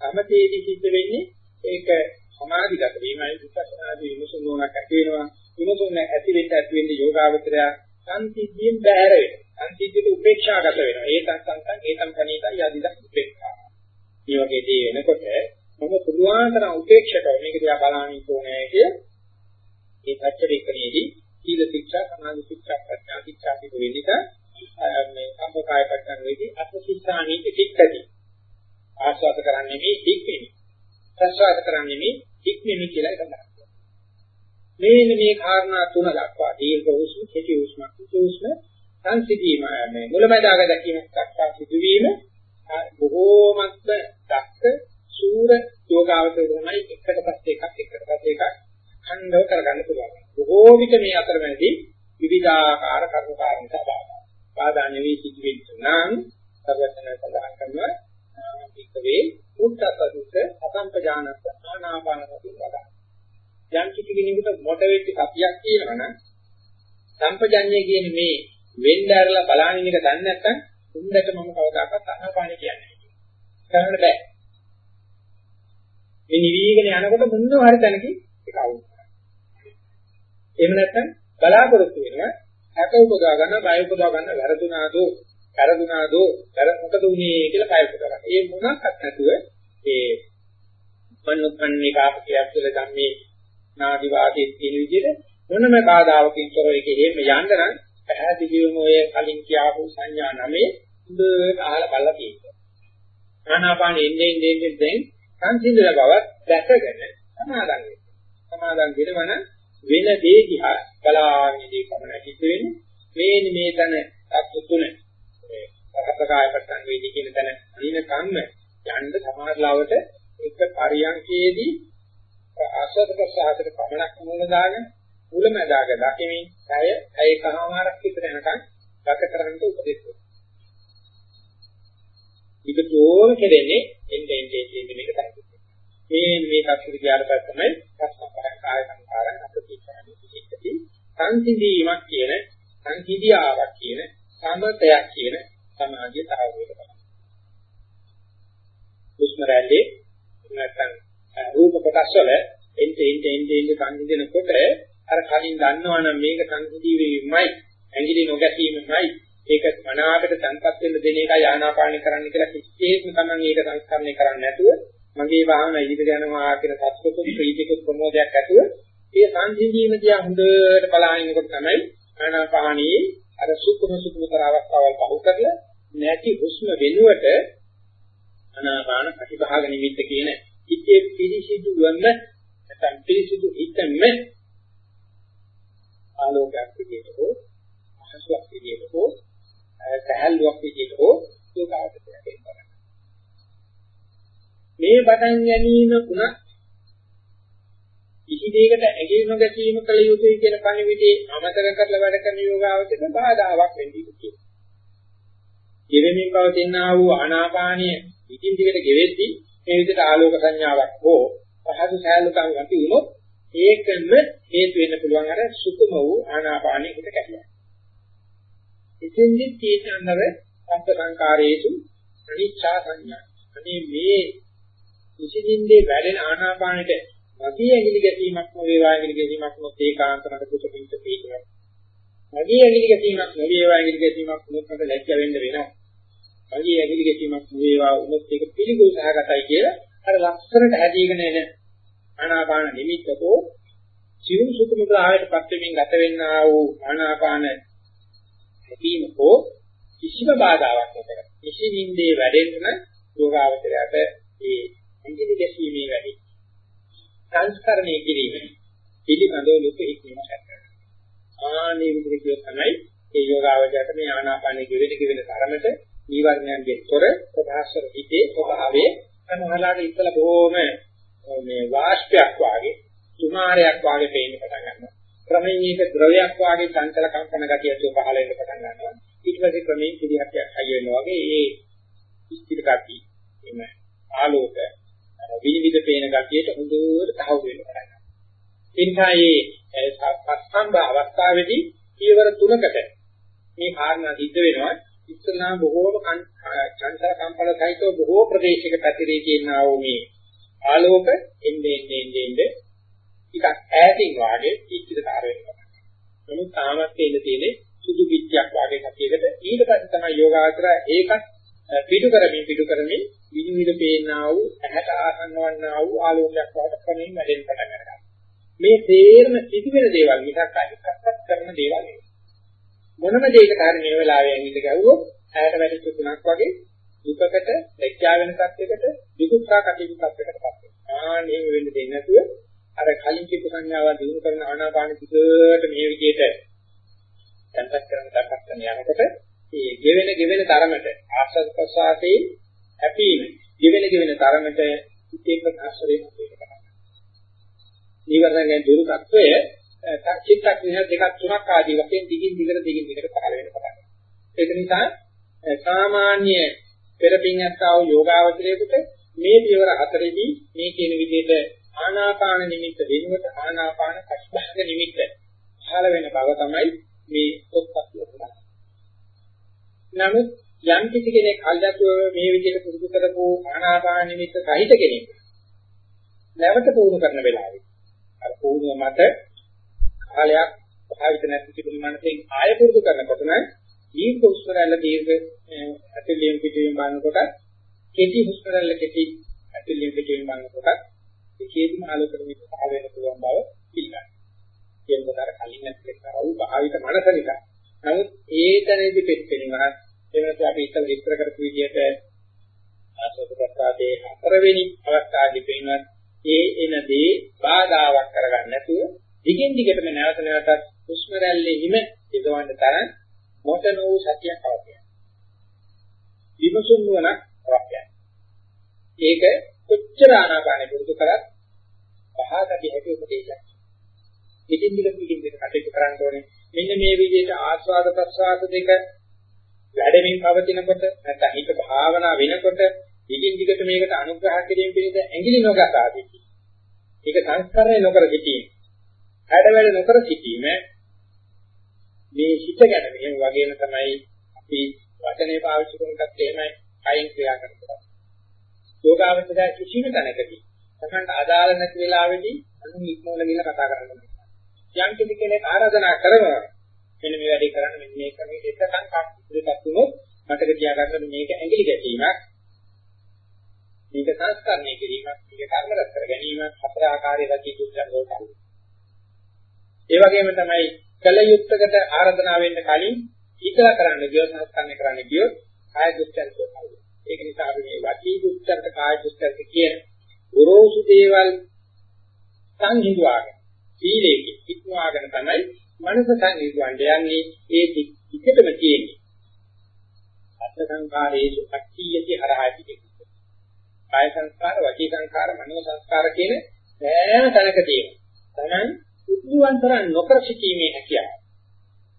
සමතේදී සිද්ධ වෙන්නේ ඒක සමාධිගත වීමයි විපස්සනාදී විමුසුන් නොනක් ඇති වෙනවා. විමුසුන් ඇති වෙන්න ඇති වෙන්න යෝගාවචරය සංසිද්ධියෙන් බැහැර වෙනවා. සංසිද්ධියට උපේක්ෂාගත වෙනවා. ඒ සංසංකම් ඒකම් කණීතයි යදිද උපේක්ෂා. මේ වගේ දේ වෙනකොට මම පුළුවන් තරම් උපේක්ෂකව මේක දිහා බලන්න ඕනේ කිය. ඒ පැච්චරිකණේදී සීල ශික්ෂා, සමාධි ශික්ෂා, ප්‍රඥා ශික්ෂා කියන විදිහට මේ සම්පකාය පටන් වෙදී අසුචිත්තානි ටිකටි. ආස්වාද කරන්නේ මේ ටිකෙනි. ප්‍රසවාස කරන්නේ මේ ටිකෙනි කියලා එකක්. මේ මේ කාරණා තුන දක්වා දීර්ඝ හුස්ම, කෙටි හුස්ම, කුසු හුස්ම සංසිධීම මේ මුලමදාග දැකීමක් දක්වා සිදුවීම බොහෝමත්ම දක්ක සූර යෝගාවතර තමයි එකට පස්සේ එකක් එකට පස්සේ එකක් ඛණ්ඩව කරගන්න පුළුවන්. බොහෝ විට මේ අතරමැදි විවිධාකාර කර්ම කාරණා බාධා. බාධා නෙවී සිදුවෙන්නේ නම් සර්වඥ සඳහන් කරනවා විකවේ උත්තසදුත අසම්පජානස්ස ආනාපානසති වදා. යම් කිසි කෙනෙකුට මොට වෙච්ච කතියක් කියනවනම් සම්පජඤ්ඤය කියන්නේ මේ වෙන්න ඇරලා බලහින් එක දන්නේ නැත්නම් උන්දට මම කවදාකවත් ආනාපානෙ කියන්නේ නැහැ. කරන්න බෑ. මේ නිවිගෙන යනකොට මුන්නව හරි තැනකින් ඒක අවුල්. එහෙම නැත්නම් බලාපොරොත්තු වෙනවා හැක උපදවා ගන්න බය උපදවා ගන්න වැරදුනාදෝ වැරදුනාදෝ වැර මොකද උනේ කියලා බය උපදවා ගන්න. ඒ මොනක්වත් නැතුව ඒ මනුපන්නේ කාපකයක් කියලා ධම්මේ නාදි වාදී කියන විදිහට මොනම බාධාවකින් තොරව ඒක එහෙම යන්න නම් පැහැදිලිවම ඔය කලින් කියාපු සංඥා නමේ හොඳට අහලා බලලා තියෙනවා. ආනාපානෙ ඉන්නේ ඉන්නේ දැන් සංසිඳන බව දැකගෙන සමාදන් වෙනවා. සමාදන් වෙනවන වෙන දේ දිහා බලාගෙන ඉඳී කමන හිත වෙන්නේ මේ මේ තන අත්තුන මේ සහතකාය පටන් වේදී කියන තැන අනින කම්ම යන්න සමාධලාවට එක පරියන්කේදී ආස්වාද ප්‍රසආසයට පමණක් මුල දාගෙන මුලමදාග දකිමින් කය ඒකමාරක් විතර යනකම් ගත කරන්න උපදෙස් දෙනවා. විකතෝම කෙරෙන්නේ එන්නේ එන්නේ එන්නේ මේක තමයි. මේ මේ කප්පුට ගියාට පස්සේ තමයි සස්සපරං කාය සංකාරං අපතිචාරණි පිටිකදී සංසිඳීමක් කියන සංහිදියාවක් කියන සමතයක් කියන සමාධිය තරවේද බලන්න. හුස්ම රැල්ලේ නැත්නම් රූප කොටස් වල එnte ente ente ente සංසිඳනකොට අර කලින් දන්නවනම් මේක සංසිඳී වීමයි ඇඟිලි නොගැසීමයි ඒක මනාවට තන්පත් වෙන්න දෙන එකයි ආනාපාන කරන්න කියලා කිසිසේත්ම තමයි ඒක සංස්කරණය කරන්නේ නැතුව මගේ භාවනා ඉදිරියට යනවා කියන සත්‍යකුත් ප්‍රීතිකුත් ප්‍රමෝදයක් ඇතුව ඒ සංසිඳීම දිහා හොඳට බලාගෙනකොට තමයි ආනාපානී අර සුකුම සුකුම තර අවස්ථාවල් පහු කරලා නැති හුස්ම වෙනුවට ආනාපාන ප්‍රතිභාග නිමිත්ත කියන ඉතේ පිරිසිදු වන්න නැත්නම් පිරිසිදු හිතෙන්න ආලෝකයක් විදියට හෝ අහසක් විදියට හෝ සහැල්ලුවක් විදියට හෝ යෝගාවචරයට එනවා. මේ බටන් ගැනීම උනත් කිසි දෙයකට ඇඟිලි නොගැසීම කළ යුතුයි කියන පණිවිඩේ අමතක කරලා වැඩ කරන යෝගාවචරයට බාධාවක් වෙන්නේ කියලා. ගෙවෙමින් පවතින ආ වූ ආනාපානිය ඉදින් දිගට ගෙවෙද්දී මේ විදිහට ආලෝක සංඥාවක් හෝ පහසු සෑහලුකම් ඇති වුණොත් ඒකම හේතු වෙන්න පුළුවන් අර සුකුම වූ ආනාපානයකට කැඩෙනවා. එතෙන්දි තීතනව අන්ත සංකාරයේසු අනිච්චා සංඥා. අනේ මේ කිසිදින්දේ වැඩෙන ආනාපානෙට මගේ ඇඟිලි ගැසීමක් නොවේවා ඇඟිලි ගැසීමක් නොත් ඒකාන්තරකට කුසපින්ත පිළිගන්න. මගේ ඇඟිලි ගැසීමක් නොවේවා ඇඟිලි ගැසීමක් නොත් මට ලැජ්ජ වෙන්න වෙනවා. මගේ ඇඟිලි ගැසීමක් නොවේවා උනොත් ඒක පිළිගු සහගතයි කියලා අර ලක්ෂණට හැදීගෙන එන ආනාපාන නිමිත්තකෝ සියුම් සුකුමක ආයත පත්වෙමින් ගත වෙන්නා වූ ආනාපාන හැදීමකෝ කිසිම බාධාවක් නැතර. කිසිින්දේ වැඩෙන්න යෝගාවචරයට ඒ ඇඟිලි ගැසීමේ වැඩි සංස්කරණය කිරීම පිළිබඳව ලොකු හික්මීමක් කරනවා. ආනේ විදිහට කියොත් තමයි ඒ යෝගාවචරයට මේ ආනාපානෙ ගෙවෙන ගෙවෙන තරමට නීවරණයන්ගේ තොර ප්‍රභාස්වර හිතේ ස්වභාවයේ අනුහලාට ඉතල බොහොම මේ වාෂ්පයක් වාගේ සුමාරයක් වාගේ පේන්න පටන් ගන්නවා. ක්‍රමයෙන් මේක ද්‍රවයක් වාගේ චංචල කම්පන ගතියක් පහළ වෙන්න පටන් ගන්නවා. ඊට පස්සේ ක්‍රමයෙන් පිළිහක්යක් හයි වෙනවා වගේ ඒ ස්ථිර ගතිය එම ආලෝක විවිධ පේන ගතියට හොඳට තහවුරු වෙන්න පටන් ගන්නවා. ඒ නිසා මේ පස්සම්බ අවස්ථාවේදී පියවර තුනකට මේ කාරණා සිද්ධ වෙනවා. ඉස්සනා බොහෝම චංචල කම්පන සහිතව බොහෝ ප්‍රදේශයක පැතිරී තියෙනා වූ මේ ආලෝක එන්නේ එන්නේ එන්නේ ටිකක් ඈතින් වාගේ ඉච්ඡිතකාර වෙනවා. නමුත් තාමත් එන්න තියෙන්නේ සුදු පිටියක් වගේ කතියකට ඊට පස්සේ තමයි යෝගාචර ඒකත් පිටු කරමින් පිටු කරමින් විනිවිද පේනා වූ ඇහැට ආසන්න වන්නා වූ ආලෝකයක් වට ක්‍රමයෙන් වැඩෙන්න පටන් ගන්නවා. මේ තේරම සිදුවෙන දේවල් මිසක් අනික්කත් කරන දේවල් නෙවෙයි. මොනම දෙයකට හරි මේ වෙලාවේ ඇඟිල්ල ගැහුවොත් ඇහැට වැටිච්ච තුනක් වගේ දුකකට, ලැජ්ජා වෙන සත්‍යයකට, විදුක්ඛා කටයුතු සත්‍යයකට පත් වෙනවා. ආනෙම වෙන්න දෙන්නේ නැතුව අර කලින් කියපු සංඥාව දිනු කරන ආනාපාන පිටට මේ විදිහට තැන්පත් කරන තත්ත්වයක් යනකොට ඒ ගෙවෙන ගෙවෙන තරමට ආස්වාද ප්‍රසආතේ හැපීම ගෙවෙන ගෙවෙන තරමට ඉතේ ප්‍රකාශරේ වෙනවා. නීවරණයෙන් දුරු තත්වය චිත්තක් විහර දෙකක් තුනක් ආදී වශයෙන් දිගින් දිගට දිගින් දිගට පහළ වෙන පටන් ගන්නවා. ඒක නිසා සාමාන්‍ය පෙරපින්යක්තාව යෝගාවචරයේකට මේ පියවර හතරේදී මේ කියන විදිහට ආනාපාන නිමිත්ත වෙනුවට ආනාපාන කෂ්ඨාංග නිමිත්ත පහළ වෙන බව තමයි මේ පොත්පත් වල නමුත් යම් කිසි කෙනෙක් අල්ලාතුව මේ විදිහට පුරුදු කරපු ආනාපාන නිමිත්ත සහිත කෙනෙක් නැවත පුහුණු කරන වෙලාවේ අර පුහුණුව මත කාලයක් භාවිත නැති තිබුණු මනසෙන් ආය පුරුදු කරනකොට නම් දීර්ඝ උස්මරල්ල දීර්ඝ ඇතුළෙන් පිටින් බලනකොට කෙටි උස්මරල්ල කෙටි ඇතුළෙන් පිටින් බලනකොට ඒකේදීම ආලෝක නිමිත්ත පහළ වෙන පුළුවන් බව පිළිගන්නවා. කියනකොට අර කලින් නැති කරව භාවිත මනස නිසා. නමුත් ඒ තැනදී පෙත්පෙනීමක් එවනත් අපි ඉස්සර විස්තර කරපු විදිහට ආසෝතකතාවේ හතරවෙනි අවස්ථාවේ පෙන්වත් ඒ එනදී බාධාවක් කරගන්න නැතුව දිගින් දිගටම නැවත නැවතත් හුස්ම රැල්ලේ හිම යොදවන්න තරම් මොටන වූ සතියක් අවශ්‍යයි. විමසුම් නුවණක් අවශ්‍යයි. ඒක කොච්චර ආනාපානෙ පුරුදු කරත් පහකට හැටි උපදේශයක්. දිගින් දිගට දිගින් දිගට කටයුතු කරන්න ඕනේ. මෙන්න මේ විදිහට ආස්වාද ප්‍රසආස දෙක වැඩමින් පවතිනකොට නැත්නම් හිත භාවනා වෙනකොට දිගින් දිගට මේකට අනුග්‍රහ කිරීම පිණිස ඇඟිලි නොගසා සිටි. ඒක සංස්කරණය නොකර සිටීම. හැඩවැඩ නොකර සිටීම මේ හිත ගැන මෙහෙම වගේම තමයි අපි වචනේ පාවිච්චි කරනකත් එහෙමයි කයින් ක්‍රියා කරනවා. යෝගාවචරය කිසිම තැනකදී තමන්ට අදාළ නැති වෙලාවෙදී අනු ඉක්මවල ගිහලා කතා කරනවා. යම් කිසි කෙනෙක් ආරාධනා කරනවා මෙන්න මේ වැඩේ කරන්න මෙන්න මේ ක්‍රමයේ එකකන් කටයුතුක් වුණොත් මතක තියාගන්න මේක ඇඟිලි ගැටීමක් මේක සංස්කරණය කිරීමක් මේක කර්ම රැස් කර ගැනීමක් හතර ආකාරයේ ගතිය දුක්ඛ වලට ඒ වගේම තමයි කල යුක්තකට ආරාධනා වෙන්න කලින් ඊකලා කරන්න ගියොත් සංස්කරණය කරන්න ගියොත් කාය දුක්ඛන්ත වෙනවා ඒක නිසා අපි මේ වචී දුක්ඛන්ත කාය දුක්ඛන්ත කියන ගොරෝසු දේවල් සංහිඳුවාගෙන සීලයේ ඉක්මවාගෙන තමයි මනස සංහිඳුවන්ට යන්නේ ඒ ටිකටම තියෙන්නේ. අත්ථ සංඛාරේසු අට්ඨියති හරහාති කියන්නේ කාය සංස්කාර වචී සංස්කාර මනෝ සංස්කාර කියන සෑම තැනක තියෙනවා. තමන් උද්දුවන්තරන් නොකර සිටීමේ හැකියාව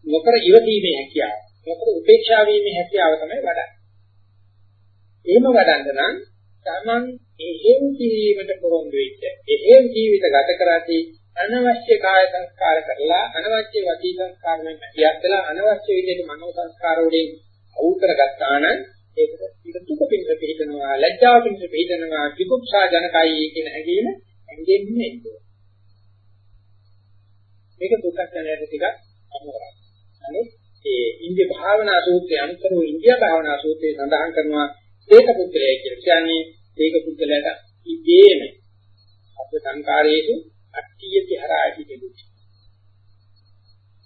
නොකර ඉවසීමේ හැකියාව නොකර උපේක්ෂා වීමේ හැකියාව තමයි වඩන්නේ. එහෙම වඩන්න නම් තමන් එහෙම කිරීමට පොරොන්දු වෙච්ච එහෙම ජීවිත ගත කරati අනවශ්‍ය කාය සංස්කාර කරලා අනවශ්‍ය වචී සංස්කාර වෙන පියස්සලා අනවශ්‍ය විදිහට මනෝ සංස්කාර වලින් අවුල් කරගත්තා නම් ඒකට පිටුක පිට පිටනවා ලැජ්ජාව පිට පිටනවා විකුක්ෂා ජනකයි කියන හැඟීම ඇඟෙන්නේ නේද මේක දුක්ඛ ඥානයට ටිකක් අමු කරා. අනේ ඒ ඉන්දිය භාවනා සූත්‍රයේ අනුතරව ඉන්දිය භාවනා සූත්‍රයේ සඳහන් කරනවා ඒක පුද්ගලයා කියලා කියන්නේ ඒක පුද්ගලයාට ඉදීම අප සංකාරයේසු අට්ඨියති හරායති කියුත්.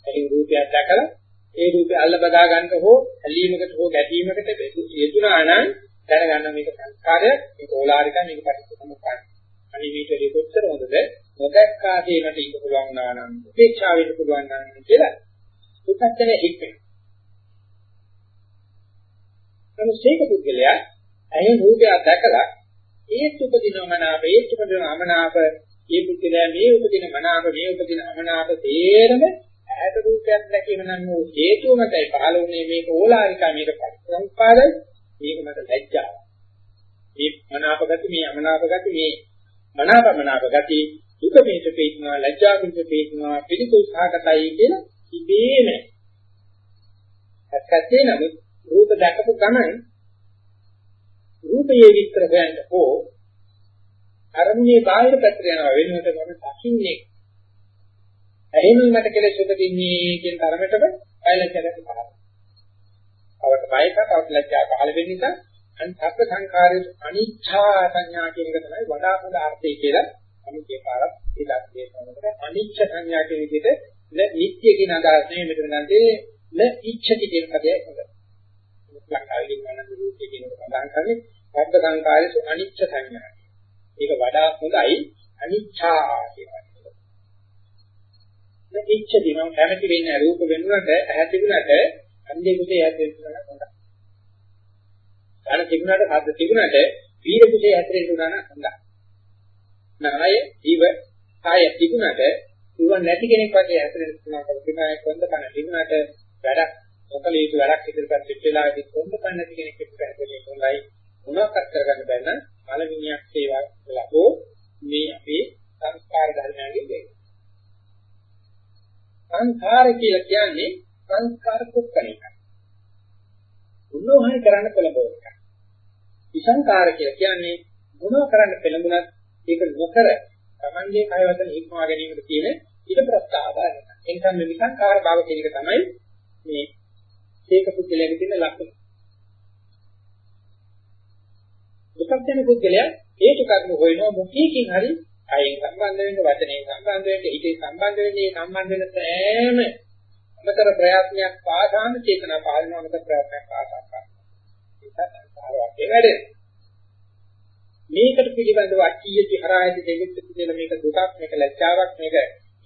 ඒ රූපයක් දැකලා ඒ රූපය අල්ල බදා ගන්නට හෝ ඇලීමකට හෝ ගැටීමකට යෙදුනා නම් දැනගන්න මේක සංස්කාරයක් මේක ඕලාරිකයි මේක පටිච්චසමුප්පාදයි. අනිවිතරේ කොච්චර හොඳද නොදැක්කා කියනට ඉන්න පුළුවන් වුණා නම් උපේක්ෂා වෙන්න පුළුවන් නම් කියලා උත්තරේ හික්මන. නමුත් ඒක පුද්ගලයා ඇයි රූපය දැකලා ඒත් උපදින මනාප ඒත් උපදින අමනාප ඒ පුද්ගලයා මේ උපදින මනාප මේ උපදින අමනාප තේරම ඈත රූපයක් දැකීම නම් වූ හේතුව මතයි පහළ වුණේ මේක ඕලාරිකා මේක පරිසංපාදයි මේක මත ලැජ්ජාව. මේ මනාප ගති මේ අමනාප ගති මේ මනාපමනාප ගති දුක මේක පේනවා ලැජ්ජා මේක පේනවා පිළිකුල් සහගතයි කියලා ඉබේම ඇත්තේ නමුත් රූප දැකපු ගමන් රූපයේ විස්තර හොයන්න ඕ අරමුණේ බාහිර පැත්තට යනවා වෙනුවට මම දකින්නේ එහෙම මට කෙලෙස් උපදින්නේ කියන තරමටම අයලජ්ජාකට පහළ. අවට බයක තවත් ලැජ්ජා පහළ වෙන නිසා අන් සබ්බ සංකාරයේ අනිච්ඡා සංඥා කියන එක තමයි වඩා හොඳ අර්ථය කියලා අනිත්‍ය කාලත් ඉලක්ක දෙනකොට අනිච්ච සංඥා කියන විදිහට න නිත්‍ය කියන අදහස නෙමෙයි මෙතන ගන්නේ න ඉච්ඡති කියන පදයක් හොඳ. ලංකාවේ ඉන්න රූපය කියන එක සඳහන් කරන්නේ සබ්බ සංකාරයේ අනිච්ච සංඥා. ඒක වඩා හොඳයි අනිච්ඡා කියන ඉච්ඡති මම කැමති වෙන්නේ රූප වෙනුවට ඇහැ තිබුණට අන්දේ කුසේ හැදෙන්න හොඳයි. ධන තිබුණාට හද තිබුණාට වීර කුසේ හැදෙන්න උනා නම් හොඳයි. නාය ජීව කාය තිබුණාට ඉව නැති කෙනෙක් වගේ හැදෙන්න උනා කියලා කොන්ද කන තිබුණාට වැඩක් මොකල යුතු වැඩක් ඉදිරියට වෙච්චලාදී කොන්ද කන නැති කෙනෙක් එක්ක හැදෙන්න හොඳයි. මොනවාක් කරගන්න බැන්න මලමිනියක් සේවා ලැබෝ මේ අපේ සංස්කාර ධර්මයන්ගෙන් දෙන්නේ. සංස්කාර කියලා කියන්නේ සංස්කාර කුක්කණ එකයි. මොනවහරි කරන්න පෙළඹවන එක. විසංකාර කියලා කියන්නේ මොනව කරන්න පෙළඹුණත් ඒක නොකර Tamange කය වචන හික්මවා ගැනීමට තියෙන ඊට ප්‍රස්තාවය. ඒ නිසා මේ විසංකාර භාව කියන එක තමයි මේ ඒක පුද්ගලයාගේ තියෙන ලක්ෂණ. විපස්සන පුද්ගලයා හේතු කර්ම හොයනවා මොකීකින් හරි අයින් සම්බන්ධ වෙන්න වචනේ සම්බන්ධ වෙන්න හිතේ සම්බන්ධ වෙන්නේ සම්බන්ධ වෙන සෑම අමතර ප්‍රයත්නයක් පාදාන චේතනා පාලන අමතර ප්‍රයත්නයක් පාදා කරනවා මේකට පිළිබඳව අට්ඨියති හරායති දෙවිත් කියන මේක දුකක් මේක ලැජ්ජාවක් මේක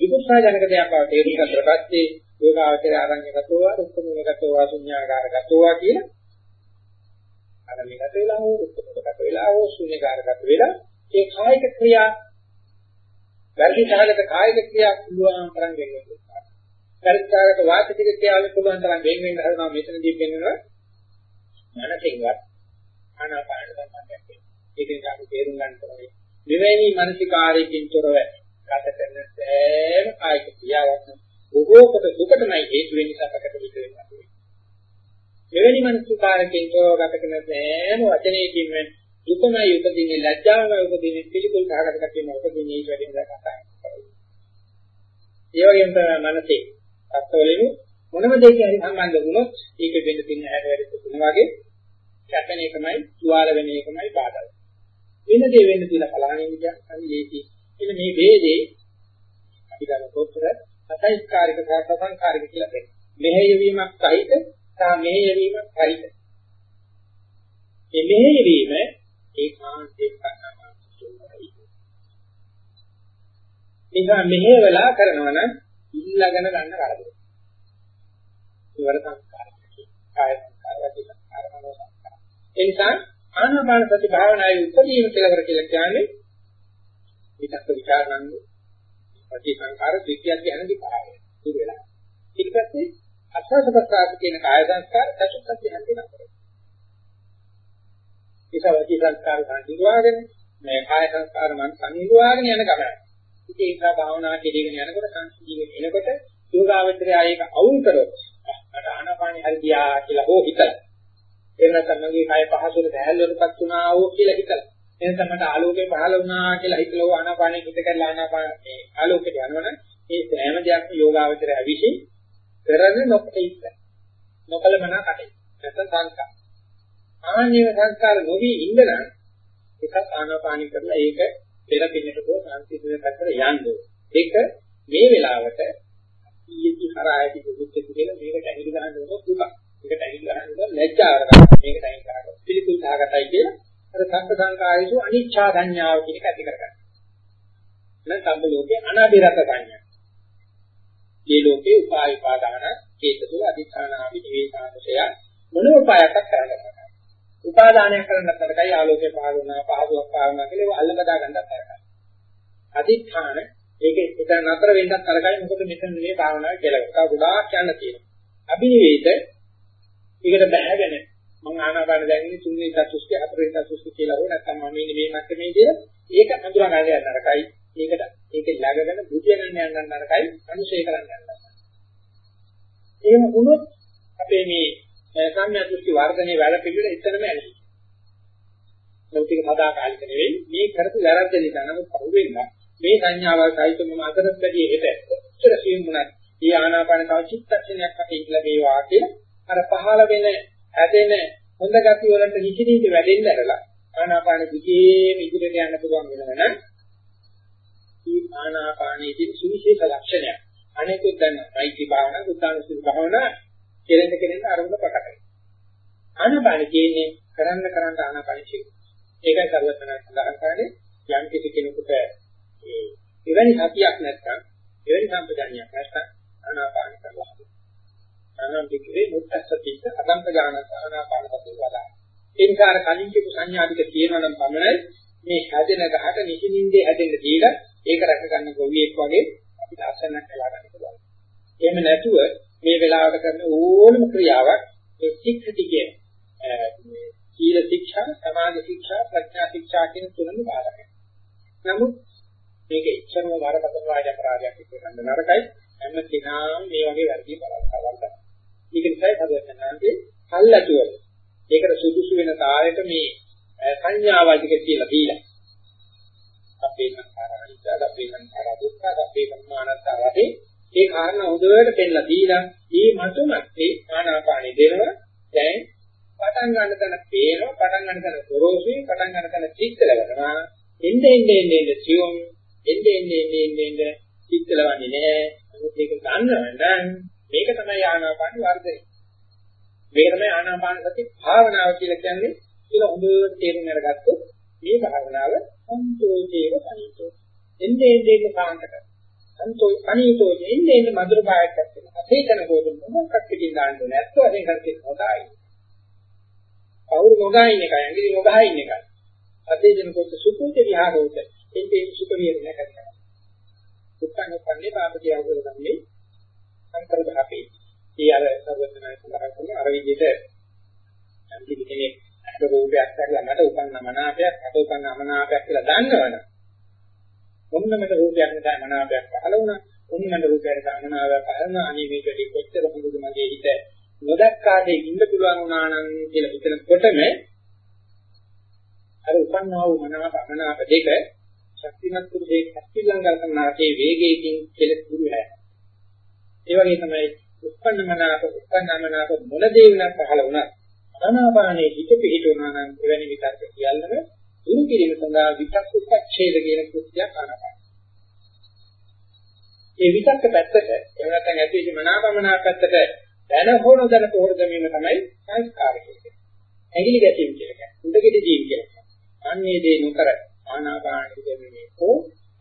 විමුක්තා ජනක දෙයක් බව තේරුම් ගන්නට පස්සේ යෝගාවචර ආරඤ්‍යගතව රුක්කමුලගතව ශුන්‍යාකාරගතව කියලා ආරණ්‍යගත වෙලා හෝ රුක්කමුලගත වෙලා හෝ ශුන්‍යාකාරගත වෙලා ඒ කායික ක්‍රියා වැරදි සහගත කායික ක්‍රියා පුළුවන් තරම් වෙන්න ඕනේ. පරිත්‍යාගක වාචික ක්‍රියාවල පුළුවන් තරම් වෙන් වෙන්න හදනවා මෙතනදී කියනවා මනසින්වත් ආනාපාන සම්බන්ධයක් වෙනවා. ඒකෙන් අපි තේරුම් ගන්න ඕනේ. මෙවැනි මානසිකාරයකින් තොරව ගත කරන සෑම කායික ක්‍රියාවක් බොහෝ කොට දුකටමයි හේතු වෙන්නේ සැපකට විද වෙනවා. මෙවැනි මානසිකාරයකින් තොරව ගත කරන සෑම වචනයකින් දුකමයි උපදින්නේ ලැජ්ජාවමයි උපදින්නේ පිළිකුල් සහගත කටියම උපදින්නේ ඒ වැඩිම කතා කරනවා. ඒ වගේම තමයි මනසේ අත්වලින් මොනම දෙයකින් හරි සම්බන්ධ වුණොත් ඒක වෙන්න තියෙන හැඩ වැඩ තුන වගේ කැපෙන එකමයි තුවාල වෙන එකමයි බාධා. වෙන දේ වෙන්න තියෙන කලහණින් කියන්නේ ඒකයි. එන්න මේ ભેදේ අපි ගන්න පොතර සසංකාරික සහ සසංකාරික කියලා දෙන්නේ. මෙහෙයවීමක් සහිත සහ මෙහෙයවීමක් සහිත. මේ මෙහෙයවීම ඒකාන්තයෙන් කරනවා කියන්නේ. නිසා මෙහෙවලා කරනවා නම් ඉල්ලගෙන ගන්න කරදරයි. ඒවර සංස්කාර කාය සංස්කාර වචී සංස්කාර මනෝ සංස්කාර. ඒ නිසා ආනාපාන සති භාවනාවේ උපදීන කියලා කර කියලා කියන්නේ විතක්ක ਵਿਚාරණන්නේ වාචික සංස්කාර දෙකියක් යනදි පාරේ. දුර වෙලා. ඊට පස්සේ අස්වාද ප්‍රසආස කියන කාය සංස්කාර දසුත්ත්‍ය යන්ති නතර. ඒක වාචික සංස්කාර සංසිඳවාගෙන මේ කාය සංස්කාර මන සංසිඳවාගෙන යන ගමන. ඉතින් ඒක භාවනා කෙරෙගෙන යනකොට සංසිඳීගෙන එනකොට යෝගාවචරය ආයේක අවුල් කරොත් මට ආනාපානෙ හරි ගියා කියලා හෝ හිතලා. එහෙම නැත්නම් මගේ කය පහසුවට දැහැල්ලුවටපත් වුණා හෝ කියලා හිතලා. එහෙනම් මට ආලෝකය පහළ වුණා කියලා හිතලා ආනාපානෙ හිත කරලා ආනාපාන මේ ආලෝකයට යනවනම් ඒ සෑම දෙයක්ම යෝගාවචරය අවිෂි කරන්නේ නොකොට ඉන්න. නොකල මනා කටේ. නැත්නම් සංකා. ආනීය සංස්කාර නොවි ඉඳලා එකක් ආනාපානි කරලා ඒක පෙර පින්නට හෝ සාන්තිපුර පැත්තට යන්න ඒක මේ වෙලාවට ඊයේ හරායති දුක්ඛ කියලා මේකට ඇහිලි ගන්න ඕන දුක. මේකට ඇහිලි ගන්න ඕන ලැජ්ජාව ගන්න. මේකට ඇහිලි ගන්න. පිළිකුල් සාගතයි කියලා අර සංක සංකායසු අනිච්ඡා සංඥාව කියන එක ඇති කරගන්න. නැත්නම් සම්බ ලෝකේ අනාදිරත සංඥා. මේ ලෝකේ උපාය උපාදාන චේතසෝ අධිඨානාවි නිවේසානුසය මොනෝපායයක් කරගන්නවා. උපාදානයක් කරන්නත් තරකයි ආලෝකේ පහළ වුණා පහසුවක් පහළ වුණා කියලා ඒව අල්ල බදා ගන්නත් තරකයි. අධිඨාන ඒක එතන නතර වෙන්නත් තරකයි මොකද මෙතන මේ භාවනාව කියලා. ඒක ගොඩාක් යන්න තියෙනවා. අභිනිවේද ඒකට බැහැගෙන මම ආනාපාන දැනෙන්නේ තුන්වෙනි චතුස්කේ හතරවෙනි චතුස්කේ කියලා හෝ නැත්නම් මම ඉන්නේ මේ මට්ටමේ කියලා ඒක අඳුරා ගන්න යන තරකයි. ඒකට ඒක ළඟගෙන බුද්ධිය ගන්න යන තරකයි අනුශේ කරන්න යන තරකයි. එහෙම වුණොත් අපේ මේ සංඥා දෘෂ්ටි වර්ධනයේ වැඩ පිළිවෙල එතනම ඇලෙනවා. ලෞකික සදාකාලික නෙවෙයි මේ කරපු වැරද්ද නිසා නමුත් පහුවෙන්න මේ සංඥාවල් සහිත මම අතරත් වැඩි හෙට කොච්චර සියුම් වුණත් මේ ආනාපාන තව චිත්තක්ෂණයක් අපේ ඉඳලා වේවා කියලා අර පහළ වෙන හැදෙන හොඳ ගති වලට නිසිනින්ද වැඩෙන්න ඇරලා ආනාපාන දිගේම ඉදිරියට යන්න පුළුවන් වෙනවා නම් මේ ආනාපානයේ සුවිශේෂ ලක්ෂණයක්. අනෙකුත් දැන් මෛත්‍රී භාවනා බුද්ධානුස්සති භාවනා කෙරෙන්න කෙරෙන්න අරමුණ ප්‍රකට වෙනවා ආනාපාන කියන්නේ කරන්න කරන්න ආනාපාන කියන්නේ. ඒකයි සර්වඥා සඳහන් කරන්නේ. යම් කිසි කෙනෙකුට ඒ එවැනි සතියක් නැත්නම් එවැනි සම්පදානියක් නැත්නම් ආනාපාන කරලා ආනාපානිකේ මුත්තසතිත අදන්ත ගාන ආනාපාන සතිය වඩා ඒ නිසා අර කලින් කියපු සංඥාදික තියෙනවා නම් පමණයි මේ හැදෙන ගහට නිසින්ින්දේ හැදෙන්න දීලා ඒක රැක ගන්න ගොවියෙක් වගේ අපි දර්ශනයක් කළා ගන්න පුළුවන්. එහෙම නැතුව මේ වෙලාවට කරන ඕනම ක්‍රියාවක් ඒ ශික්ෂිතකේ මේ සීල ශික්ෂා, සමාධි ශික්ෂා, ප්‍රඥා ශික්ෂා කියන තුනම බාරයි. නමුත් මේක ඉච්ඡනව වරපතන වාජ අපරාධයක් කියන නරකයි. හැම කෙනාම මේ වගේ වැරදි බලන්න. ඒක නිසායි හදවතනාගේ කල්ලාතුව. ඒකට සුදුසු වෙන තාලෙට මේ සංඥාවාදික කියලා දීලා. අපේ සංඛාරා අනිත්‍ය, අපේ සංඛාරා දුක්ඛ, අපේ සංමානත්ත වගේ ඒ කාරණා හොඳට පෙන්නලා දීලා මේ මතුමත් ඒ ආනාපානෙ දෙනවා. දැන් පටන් ගන්න තැන පේනවා පටන් ගන්න තැන ගොරෝසුයි පටන් ගන්න තැන චිත්තල වෙනවා. එnde ende ende ende සියුම්. එnde ende ende ende ende චිත්තලවන්නේ නැහැ. නමුත් ඒක ගන්නවනම් මේක තමයි ආනාපාන වර්ධනය. මේක තමයි ආනාපාන සති භාවනාව කියලා කියන්නේ කියලා හොඳට තේරුම් අරගත්තොත් මේ භාවනාව සන්තෝෂේව සනීතෝ එnde ende ende සාන්තක සන්තෝෂ සනීතෝ එnde ende මధుර භාවයක් ඇත්තේ අපේතන ගෝධන මොකක්ද කියන දාන්නේ නැත්නම් අදින් කරකේ හොදායි කවුරු නොගා ඉන්න එකයි ඇඟිලි නොගා ඉන්න එකයි. අතේ දෙනකොට සුකුත විහාරෝත එන්නේ සුඛ විහරණය කරනවා. උත්සන්න කන්නේ පාපතිය අවුල ගන්නේ අන්තර්භාපේ. ඒ අර සර්වඥයන් සඳහන් කරන අර විදිහට යම් කෙනෙක් අද රූපයක් දැකලා මට උපන්න මනාපයක් අද උපන්න අමනාපයක් කියලා දන්නවනේ. මොන්නමද රූපයක් නිසා මනාපයක් පහළ වුණා. මොන්නමද රූපයක් නිසා අමනාපයක් පහළ වුණා. අනේ මේකදී කොච්චර හොඳද මගේ හිත නොදක්කාදී ඉන්න පුළුවන් වුණා නම් කියලා හිතනකොටම අර උපන්නා වූ මනාප අමනාප දෙක ශක්තිමත් පුරුෂයෙක් ඇස්තිලං කරනාගේ වේගයෙන් කෙලෙස් දුරු හැ. ඒ වගේ තමයි උපන්න මනාප උපන්න මනාප මොන දේ වුණත් පහළ වුණත් අනාපානයේ හිත පිහිටුණා නම් එවැනි විතර්ක කියන්නම දුරු කිරීම සඳහා විතක්ක උපච්ඡේද කියන කෘත්‍යයක් ආනපාන. ඒ විතක්ක පැත්තට එහෙම නැත්නම් ඇතුලේ මනාපමනාප පැත්තට දැන හෝ නොදැන පොහොර දැමීම තමයි සංස්කාර කියන්නේ. ඇඟිලි ගැටීම කියන්නේ. උඩගෙඩි දීම කියන්නේ. අන්නේ දේ නොකර ආනාපාන දෙන්නේ කො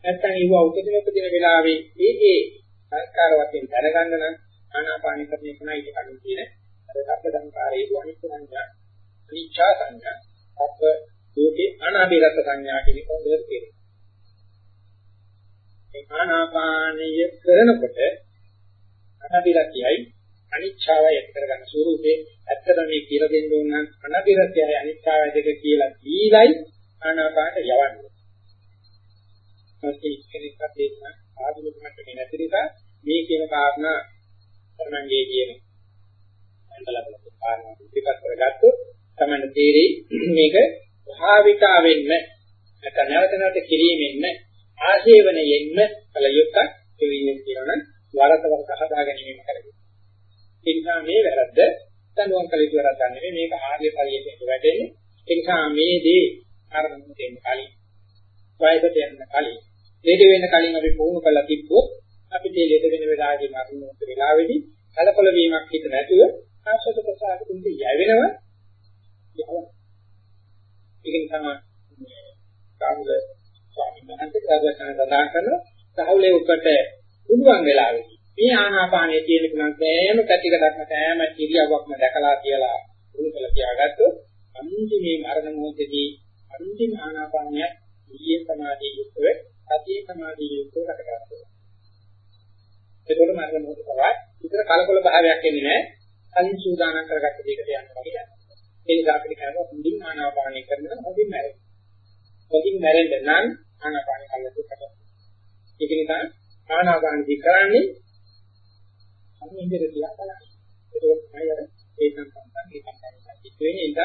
නැත්තම් ඒව උපදින උපදින වෙලාවේ ඒ ඒ සංස්කාර වශයෙන් දැනගන්න නම් ආනාපාන කරන්නේ කොනයි කියන කියන අර සබ්බ සංකාරයේ අනිත්‍ය සංඥා අනිච්චා සංඥා සබ්බ දුකේ අනාභිරත සංඥා කියන කොන්දේ තියෙනවා. ඒ ආනාපානය කරනකොට අනාභිරතියයි අනිච්චාවය ඇති කරගන්න ස්වරූපේ ඇත්තට මේ කියලා දෙන්න ඕන නම් අනබිරත්‍යය අනිච්චාවය දෙක කියලා දීලයි ආනාපානට යවන්නේ. ඒකේ කෙනෙක්ට දෙන්න ආධුනික මට්ටමේ නැති නිසා මේ කියන කාරණා තමන්ගේ කියන අන්දලකට කාරණා පිටපත් කරගත්තොත් තමයි තේරෙයි මේක භාවිතාවෙන්න නැත්නම් නැවත නැවත කිරීමෙන්න ආශේවණයෙන්න කල යුක්තක් ඒ විදිහට කියනවනම් වරත වරත හදා ගැනීම කරගන්න. ඒ නිසා මේ වැරද්ද දඬුවම් කළ යුතු වැරද්දක් නෙවෙයි මේක ආර්ය පරියයෙන් වැටෙන්නේ. ඒ නිසා මේ දේ අරමුණු දෙන්න කලින් වයසට යන්න කලින් ලෙඩ වෙන්න කලින් අපි පුහුණු කරලා තිබ්බොත් අපිට ලෙඩ වෙන වෙලාවේදී මරණ වෙලාවේදී කලකොල වීමක් හිත නැතුව ආශ්‍රද ප්‍රසාර කුන්ට යැවෙනවා. ඒක නිසා කාමුද ස්වාමීන් වහන්සේ කාර්යකරන සඳහන් කරන සහවලේ උකට පුළුවන් වෙලාවේදී මේ ආනාපානයේ තියෙන පුළුවන් සෑම පැතිකඩක්ම සෑම ඉරියව්වක්ම දැකලා කියලා උණු කළ තියාගත්තොත් අන්තිමේ මරණ මොහොතේදී අන්තිම ආනාපානය ඊයේ සමාධිය යුක්තව සතිය සමාධිය යුක්තව රැකගන්නවා. ඒකවල මරණ මොහොත තමයි විතර කලකොල භාවයක් එන්නේ නැහැ. කලින් සූදානම් කරගත්ත දෙයකට යන්න වගේ යනවා. ඒ නිසා අපිට කියනවා හොඳින් ආනාපානය කරනවා හොඳින් මැරෙන්න. හොඳින් මැරෙන්න නම් ආනාපානය කල්ලාතු කරගන්න. ඒක නිසා ආනාපානදි කරන්නේ අනින්දර කියලා බලන්න. ඒක තමයි අර ඒ සම්පන්න ඒ සම්පන්න සිත් වෙන්නේ ඉඳ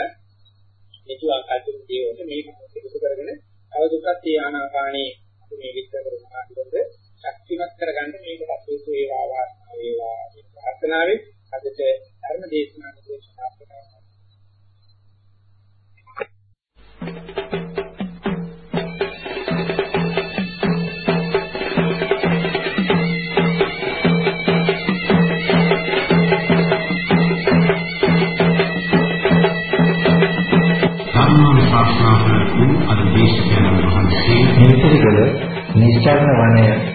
මෙතු ආකාරයෙන් දේවෝට මේ මොහොතේ කරගෙන අවදුකත් ඒ ආනාපානේ මේ විස්තර කරන ආකාරයට ශක්තිමත් කරගන්න මේකට හේතු වේවා වාසනාව වේවා කියන ප්‍රාර්ථනාවෙන් අදට ධර්ම දේශනාව දේශනා කරනවා. ධර්මානුශාසනා කරපු අද දේශකයන් වහන්සේ මේතරිගල නිස්සාරණ වනය